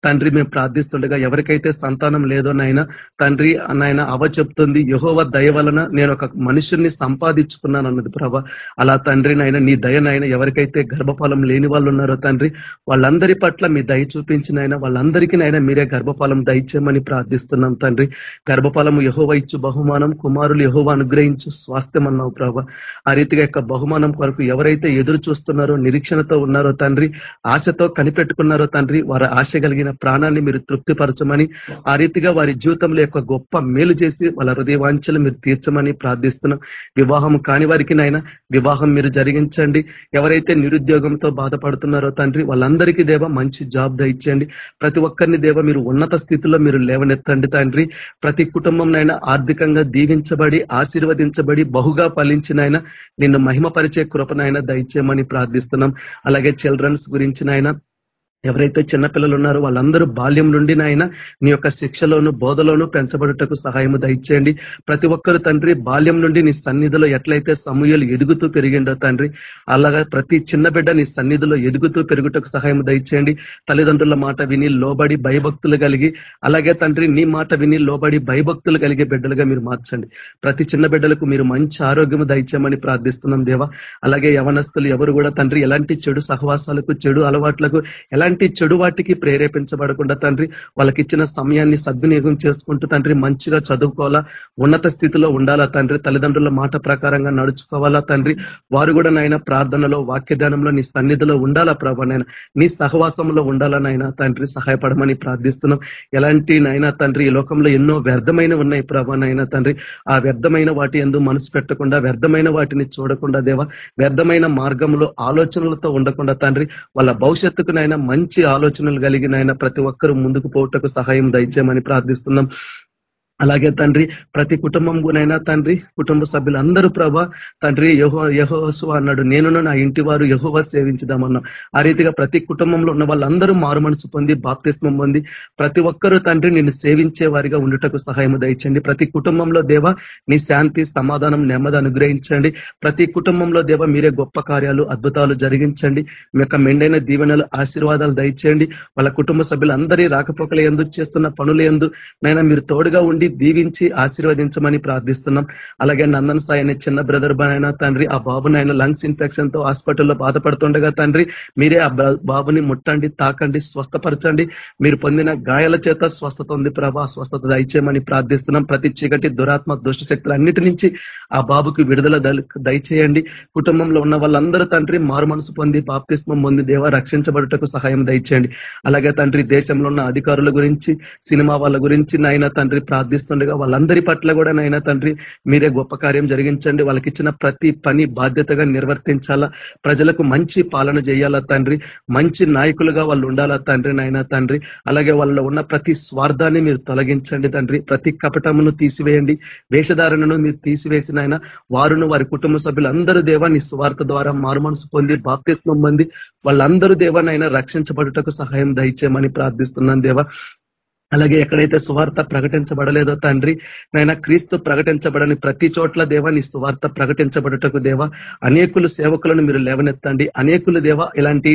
తండ్రి మేము ప్రార్థిస్తుండగా ఎవరికైతే సంతానం లేదో నాయన తండ్రి నాయన అవ చెప్తుంది యహోవ దయ వలన నేను ఒక మనుషుల్ని సంపాదించుకున్నాను అన్నది ప్రభ. అలా తండ్రి నాయన నీ దయ నాయన ఎవరికైతే గర్భఫలం లేని వాళ్ళు ఉన్నారో తండ్రి వాళ్ళందరి పట్ల మీ దయ చూపించినైనా వాళ్ళందరికీ నైనా మీరే గర్భఫలం దయచేయమని ప్రార్థిస్తున్నాం తండ్రి. గర్భఫలము యహోవ ఇచ్చు బహుమానం కుమారులు యహోవ అనుగ్రహించు స్వాస్థ్యం అన్నావు ప్రభ. ఆ రీతిగా యొక్క బహుమానం కొరకు ఎవరైతే ఎదురు చూస్తున్నారో నిరీక్షణతో ఉన్నారో తండ్రి ఆశతో కనిపెట్టుకున్నారో తండ్రి వారి ఆశ కలిగిన ప్రాణాన్ని మీరు తృప్తిపరచమని ఆ రీతిగా వారి జీవితంలో యొక్క గొప్ప మేలు చేసి వాళ్ళ హృదయవాంఛలు మీరు తీర్చమని ప్రార్థిస్తున్నాం. వివాహం కాని వారికి నైనా వివాహం మీరు జరిగించండి. ఎవరైతే నిరుద్యోగంతో బాధపడుతున్నారో తండ్రి వాళ్ళందరికీ దేవ మంచి జాబ్ దయచేయండి. ప్రతి ఒక్కరిని దేవ మీరు ఉన్నత స్థితిలో మీరు లేవనెత్తండి తండ్రి. ప్రతి కుటుంబంనైనా ఆర్థికంగా దీవించబడి ఆశీర్వదించబడి బహుగా ఫలించినైనా నిన్ను మహిమపరిచే కృపనైనా దయచేయమని ప్రార్థిస్తున్నాం. అలాగే చిల్డ్రన్స్ గురించి నాయన ఎవరైతే చిన్నపిల్లలు ఉన్నారో వాళ్ళందరూ బాల్యం నుండి నాయన నీ యొక్క శిక్షలోను బోధలోను పెంచబడుటకు సహాయము దయచేయండి. ప్రతి ఒక్కరు తండ్రి బాల్యం నుండి నీ సన్నిధిలో ఎట్లయితే సమూహలు ఎదుగుతూ పెరిగిండో తండ్రి అలాగా ప్రతి చిన్న బిడ్డ నీ సన్నిధిలో ఎదుగుతూ పెరుగుటకు సహాయం దయచేయండి. తల్లిదండ్రుల మాట విని లోబడి భయభక్తులు కలిగి అలాగే తండ్రి నీ మాట విని లోబడి భయభక్తులు కలిగే బిడ్డలుగా మీరు మార్చండి. ప్రతి చిన్న బిడ్డలకు మీరు మంచి ఆరోగ్యము దయచేయమని ప్రార్థిస్తున్నాం దేవా. అలాగే యవనస్తులు ఎవరు కూడా తండ్రి ఎలాంటి చెడు సహవాసాలకు చెడు అలవాట్లకు ఎలాంటి చెడు వాటికి ప్రేరేపించబడకుండా తండ్రి వాళ్ళకి ఇచ్చిన సమయాన్ని సద్వినియోగం చేసుకుంటూ తండ్రి మంచిగా చదువుకోవాలా ఉన్నత స్థితిలో ఉండాలా తండ్రి తల్లిదండ్రుల మాట ప్రకారంగా నడుచుకోవాలా తండ్రి వారు కూడా నాయన ప్రార్థనలో వాక్యదానంలో నీ సన్నిధిలో ఉండాలా ప్రభా నాయన నీ సహవాసంలో ఉండాలనైనా తండ్రి సహాయపడమని ప్రార్థిస్తున్నాం. ఎలాంటి నైనా తండ్రి ఈ లోకంలో ఎన్నో వ్యర్థమైన ఉన్నాయి ప్రభా నైనా తండ్రి. ఆ వ్యర్థమైన వాటి ఎందు మనసు పెట్టకుండా వ్యర్థమైన వాటిని చూడకుండా దేవా వ్యర్థమైన మార్గంలో ఆలోచనలతో ఉండకుండా తండ్రి వాళ్ళ భవిష్యత్తుకునైనా మంచి ఆలోచనలు కలిగిన ఆయన ప్రతి ఒక్కరూ ముందుకు పోవటకు సహాయం దయచేయమని ప్రార్థిస్తున్నాం. అలాగే తండ్రి ప్రతి కుటుంబంనైనా తండ్రి కుటుంబ సభ్యులందరూ ప్రభా తండ్రి యహో యహోసు అన్నాడు నేను నా ఇంటి వారు యహోవా సేవించుదామన్నా ఆ రీతిగా ప్రతి కుటుంబంలో ఉన్న వాళ్ళందరూ మారు మనసు పొంది బాప్తిస్మం పొంది ప్రతి ఒక్కరూ తండ్రి నిన్ను సేవించే వారిగా ఉండుటకు సహాయం దయచండి. ప్రతి కుటుంబంలో దేవ నీ శాంతి సమాధానం నెమ్మది అనుగ్రహించండి. ప్రతి కుటుంబంలో దేవ మీరే గొప్ప కార్యాలు అద్భుతాలు జరిగించండి. మీ యొక్క మెండైన దీవెనలు ఆశీర్వాదాలు దయచేయండి. వాళ్ళ కుటుంబ సభ్యులందరి రాకపోకలు ఎందు చేస్తున్న పనులు ఎందు నైనా మీరు తోడుగా ఉండి దీవించి ఆశీర్వదించమని ప్రార్థిస్తున్నాం. అలాగే నందన్ సాయి అనే చిన్న బ్రదర్ అయినా తండ్రి ఆ బాబునైనా లంగ్స్ ఇన్ఫెక్షన్తో హాస్పిటల్లో బాధపడుతుండగా తండ్రి మీరే ఆ బాబుని ముట్టండి తాకండి స్వస్థపరచండి. మీరు పొందిన గాయాల చేత స్వస్థత ఉంది ప్రభా స్వస్థత దయచేయమని ప్రార్థిస్తున్నాం. ప్రతి చీకటి దురాత్మ దుష్ట శక్తులు అన్నిటి నుంచి ఆ బాబుకి విడుదల దయచేయండి. కుటుంబంలో ఉన్న వాళ్ళందరూ తండ్రి మారు మనసు పొంది బాప్తిస్మం పొంది దేవ రక్షించబడుటకు సహాయం దయచేయండి. అలాగే తండ్రి దేశంలో ఉన్న అధికారుల గురించి సినిమా వాళ్ళ గురించి నాయన తండ్రి ప్రార్థి ప్రార్థిస్తుండగా వాళ్ళందరి పట్ల కూడా నైనా తండ్రి మీరే గొప్ప కార్యం జరిగించండి. వాళ్ళకి ఇచ్చిన ప్రతి పని బాధ్యతగా నిర్వర్తించాలా. ప్రజలకు మంచి పాలన చేయాలా తండ్రి. మంచి నాయకులుగా వాళ్ళు ఉండాలా తండ్రి నాయన తండ్రి. అలాగే వాళ్ళలో ఉన్న ప్రతి స్వార్థాన్ని మీరు తొలగించండి తండ్రి. ప్రతి కపటమును తీసివేయండి. వేషధారణను మీరు తీసివేసిన ఆయన వారును వారి కుటుంబ సభ్యులందరూ దేవా నీ స్వార్థ ద్వారా మారుమనసు పొంది బాప్తిస్మం పొంది వాళ్ళందరూ ఆయన రక్షించబడుటకు సహాయం దయచేయమని ప్రార్థిస్తున్నాను దేవా. అలాగే ఎక్కడైతే సువార్త ప్రకటించబడలేదో తండ్రి నాయన క్రీస్తు ప్రకటించబడని ప్రతి చోట్ల దేవా నీ సువార్త ప్రకటించబడుటకు దేవా అనేకులు సేవకులను మీరు లేవనెత్తండి. అనేకులు దేవా ఇలాంటి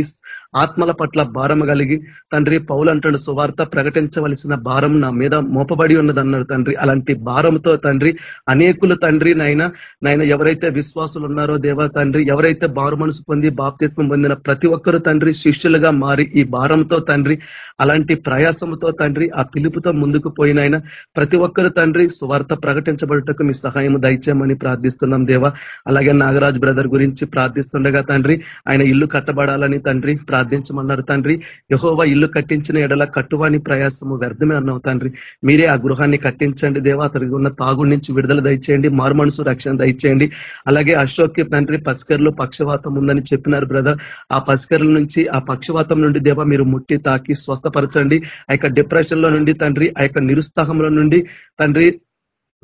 ఆత్మల పట్ల భారం కలిగి తండ్రి పౌలు అంటాడు సువార్త ప్రకటించవలసిన భారం నా మీద మోపబడి ఉన్నది తండ్రి. అలాంటి భారంతో తండ్రి అనేకులు తండ్రి నాయన నాయన ఎవరైతే విశ్వాసులు ఉన్నారో దేవా తండ్రి ఎవరైతే బారు మనసు పొంది బాప్తిస్మం పొందిన ప్రతి ఒక్కరు తండ్రి శిష్యులుగా మారి ఈ భారంతో తండ్రి అలాంటి ప్రయాసంతో తండ్రి ఆ పిలుపుతో ముందుకు పోయినాయన ప్రతి ఒక్కరు తండ్రి స్వార్థ ప్రకటించబడుటకు మీ సహాయం దయచేయమని ప్రార్థిస్తున్నాం దేవా. అలాగే నాగరాజ్ బ్రదర్ గురించి ప్రార్థిస్తుండగా తండ్రి ఆయన ఇల్లు కట్టబడాలని తండ్రి ప్రార్థించమన్నారు తండ్రి. యహోవా ఇల్లు కట్టించిన ఎడల కట్టువాని ప్రయాసము వ్యర్థమే అన్నావు తండ్రి. మీరే ఆ గృహాన్ని కట్టించండి దేవా. అతనికి ఉన్న తాగుడి నుంచి విడుదల దయచేయండి మారుమనసు రక్షణ దయచేయండి. అలాగే అశోక్ తండ్రి పసికర్లు పక్షవాతం ఉందని చెప్పినారు బ్రదర్. ఆ పసికర్ల నుంచి ఆ పక్షవాతం నుండి దేవా మీరు ముట్టి తాకి స్వస్థపరచండి. ఆ యొక్క డిప్రెషన్లో నుండి తండ్రి ఆ యొక్క నిరుత్సాహంలో నుండి తండ్రి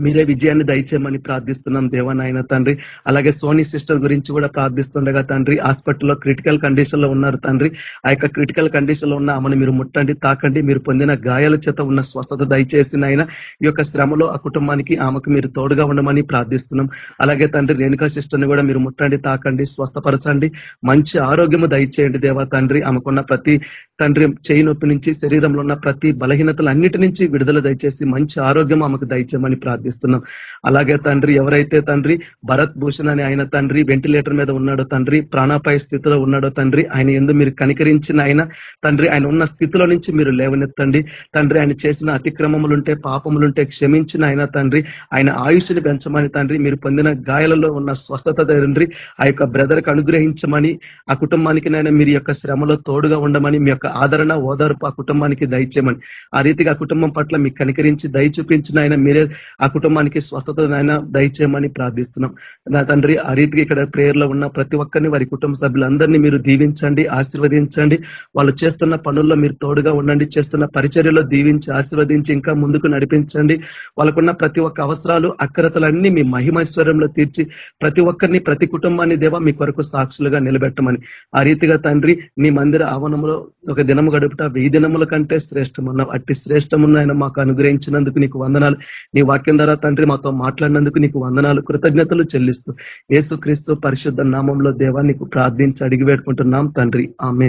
మీరే విజయాన్ని దయచేయమని ప్రార్థిస్తున్నాం దేవనాయన తండ్రి. అలాగే సోనీ సిస్టర్ గురించి కూడా ప్రార్థిస్తుండగా తండ్రి హాస్పిటల్లో క్రిటికల్ కండిషన్లో ఉన్నారు తండ్రి. ఆ యొక్క క్రిటికల్ కండిషన్లో ఉన్న ఆమెను మీరు ముట్టండి తాకండి మీరు పొందిన గాయాల చేత ఉన్న స్వస్థత దయచేసి నాయన ఈ యొక్క శ్రమలో ఆ కుటుంబానికి ఆమెకు మీరు తోడుగా ఉండమని ప్రార్థిస్తున్నాం. అలాగే తండ్రి రేణుకా సిస్టర్ని కూడా మీరు ముట్టండి తాకండి స్వస్థపరచండి. మంచి ఆరోగ్యము దయచేయండి దేవా తండ్రి. ఆమెకున్న ప్రతి తండ్రి చేయి నొప్పి నుంచి శరీరంలో ఉన్న ప్రతి బలహీనతలు అన్నిటి నుంచి విడుదల దయచేసి మంచి ఆరోగ్యం ఆమెకు దయచేయమని ప్రార్థిస్తున్నాం అలాగే తండ్రి ఎవరైతే తండ్రి భరత్ భూషణ్ అని ఆయన తండ్రి వెంటిలేటర్ మీద ఉన్నాడో తండ్రి ప్రాణాపాయ స్థితిలో ఉన్నాడో తండ్రి ఆయన ఎందు మీరు కనికరించిన ఆయన తండ్రి ఆయన ఉన్న స్థితిలో నుంచి మీరు లేవనెత్తండి. తండ్రి ఆయన చేసిన అతిక్రమములుంటే పాపములుంటే క్షమించిన ఆయన తండ్రి ఆయన ఆయుష్ని పెంచమని తండ్రి మీరు పొందిన గాయాలలో ఉన్న స్వస్థత తండ్రి ఆ యొక్క బ్రదర్కి అనుగ్రహించమని ఆ కుటుంబానికి నైనా మీరు యొక్క శ్రమలో తోడుగా ఉండమని మీ యొక్క ఆదరణ ఓదార్పు ఆ కుటుంబానికి దయచేయమని. ఆ రీతిగా ఆ కుటుంబం పట్ల మీకు కనికరించి దయ చూపించిన ఆయన మీరే ఆ కుటుంబానికి స్వస్థత ఆయన దయచేయమని ప్రార్థిస్తున్నాం. నా తండ్రి ఆ రీతిగా ఇక్కడ ప్రేయర్లో ఉన్న ప్రతి ఒక్కరిని వారి కుటుంబ సభ్యులందరినీ మీరు దీవించండి ఆశీర్వదించండి. వాళ్ళు చేస్తున్న పనుల్లో మీరు తోడుగా ఉండండి చేస్తున్న పరిచర్యలో దీవించి ఆశీర్వదించి ఇంకా ముందుకు నడిపించండి. వాళ్ళకున్న ప్రతి ఒక్క అవసరాలు అక్రతలన్నీ మీ మహిమైశ్వర్యంలో తీర్చి ప్రతి ఒక్కరిని ప్రతి కుటుంబాన్ని దేవా మీ కొరకు సాక్షులుగా నిలబెట్టమని. ఆ రీతిగా తండ్రి మీ మందిర ఆవరణంలో ఒక దినము గడుపుట వెయ్యి దినముల కంటే శ్రేష్టమున్నావు అట్టి శ్రేష్టమున్నాయన మాకు అనుగ్రహించినందుకు నీకు వందనాలు. నీ వాక్యం ద్వారా తండ్రి మాతో మాట్లాడినందుకు నీకు వందనాలు కృతజ్ఞతలు చెల్లిస్తూ ఏసుక్రీస్తు పరిశుద్ధ నామంలో దేవా నీకు ప్రార్థించి అడిగి పెట్టుకుంటున్నాం తండ్రి. ఆమె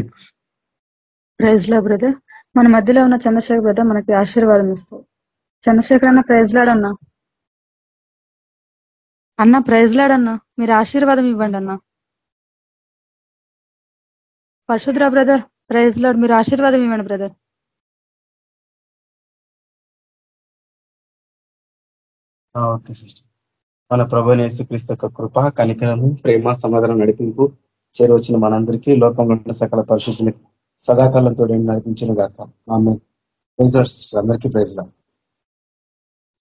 ప్రైజ్ లా బ్రదర్. మన మధ్యలో ఉన్న చంద్రశేఖర్ బ్రదర్ మనకి ఆశీర్వాదం ఇస్తావు చంద్రశేఖర్ అన్న ప్రైజ్ లాడన్నా అన్న. ప్రైజ్ లాడన్నా మీరు ఆశీర్వాదం ఇవ్వండి అన్న. పరశుద్ర బ్రదర్ ప్రైజ్ లాడ్ మీరు ఆశీర్వాదం ఇవ్వండి బ్రదర్.
Okay sister. మన ప్రభు యేసుక్రీస్తు యొక్క కృప కనికరము ప్రేమ సమాధానం నడిపింపు చేరవచ్చిన మనందరికీ లోకంలో ఉన్న సకల పరిశుద్ధులు సదాకాలంతో నడిపించిన గాక. ఆమె సిస్టర్ అందరికీ prize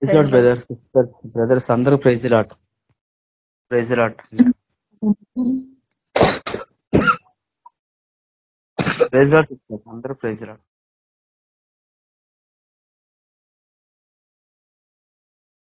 prize lot brothers brothers అందరూ prize lot prize lot prize lot అందరూ ప్రైజ్ లాట్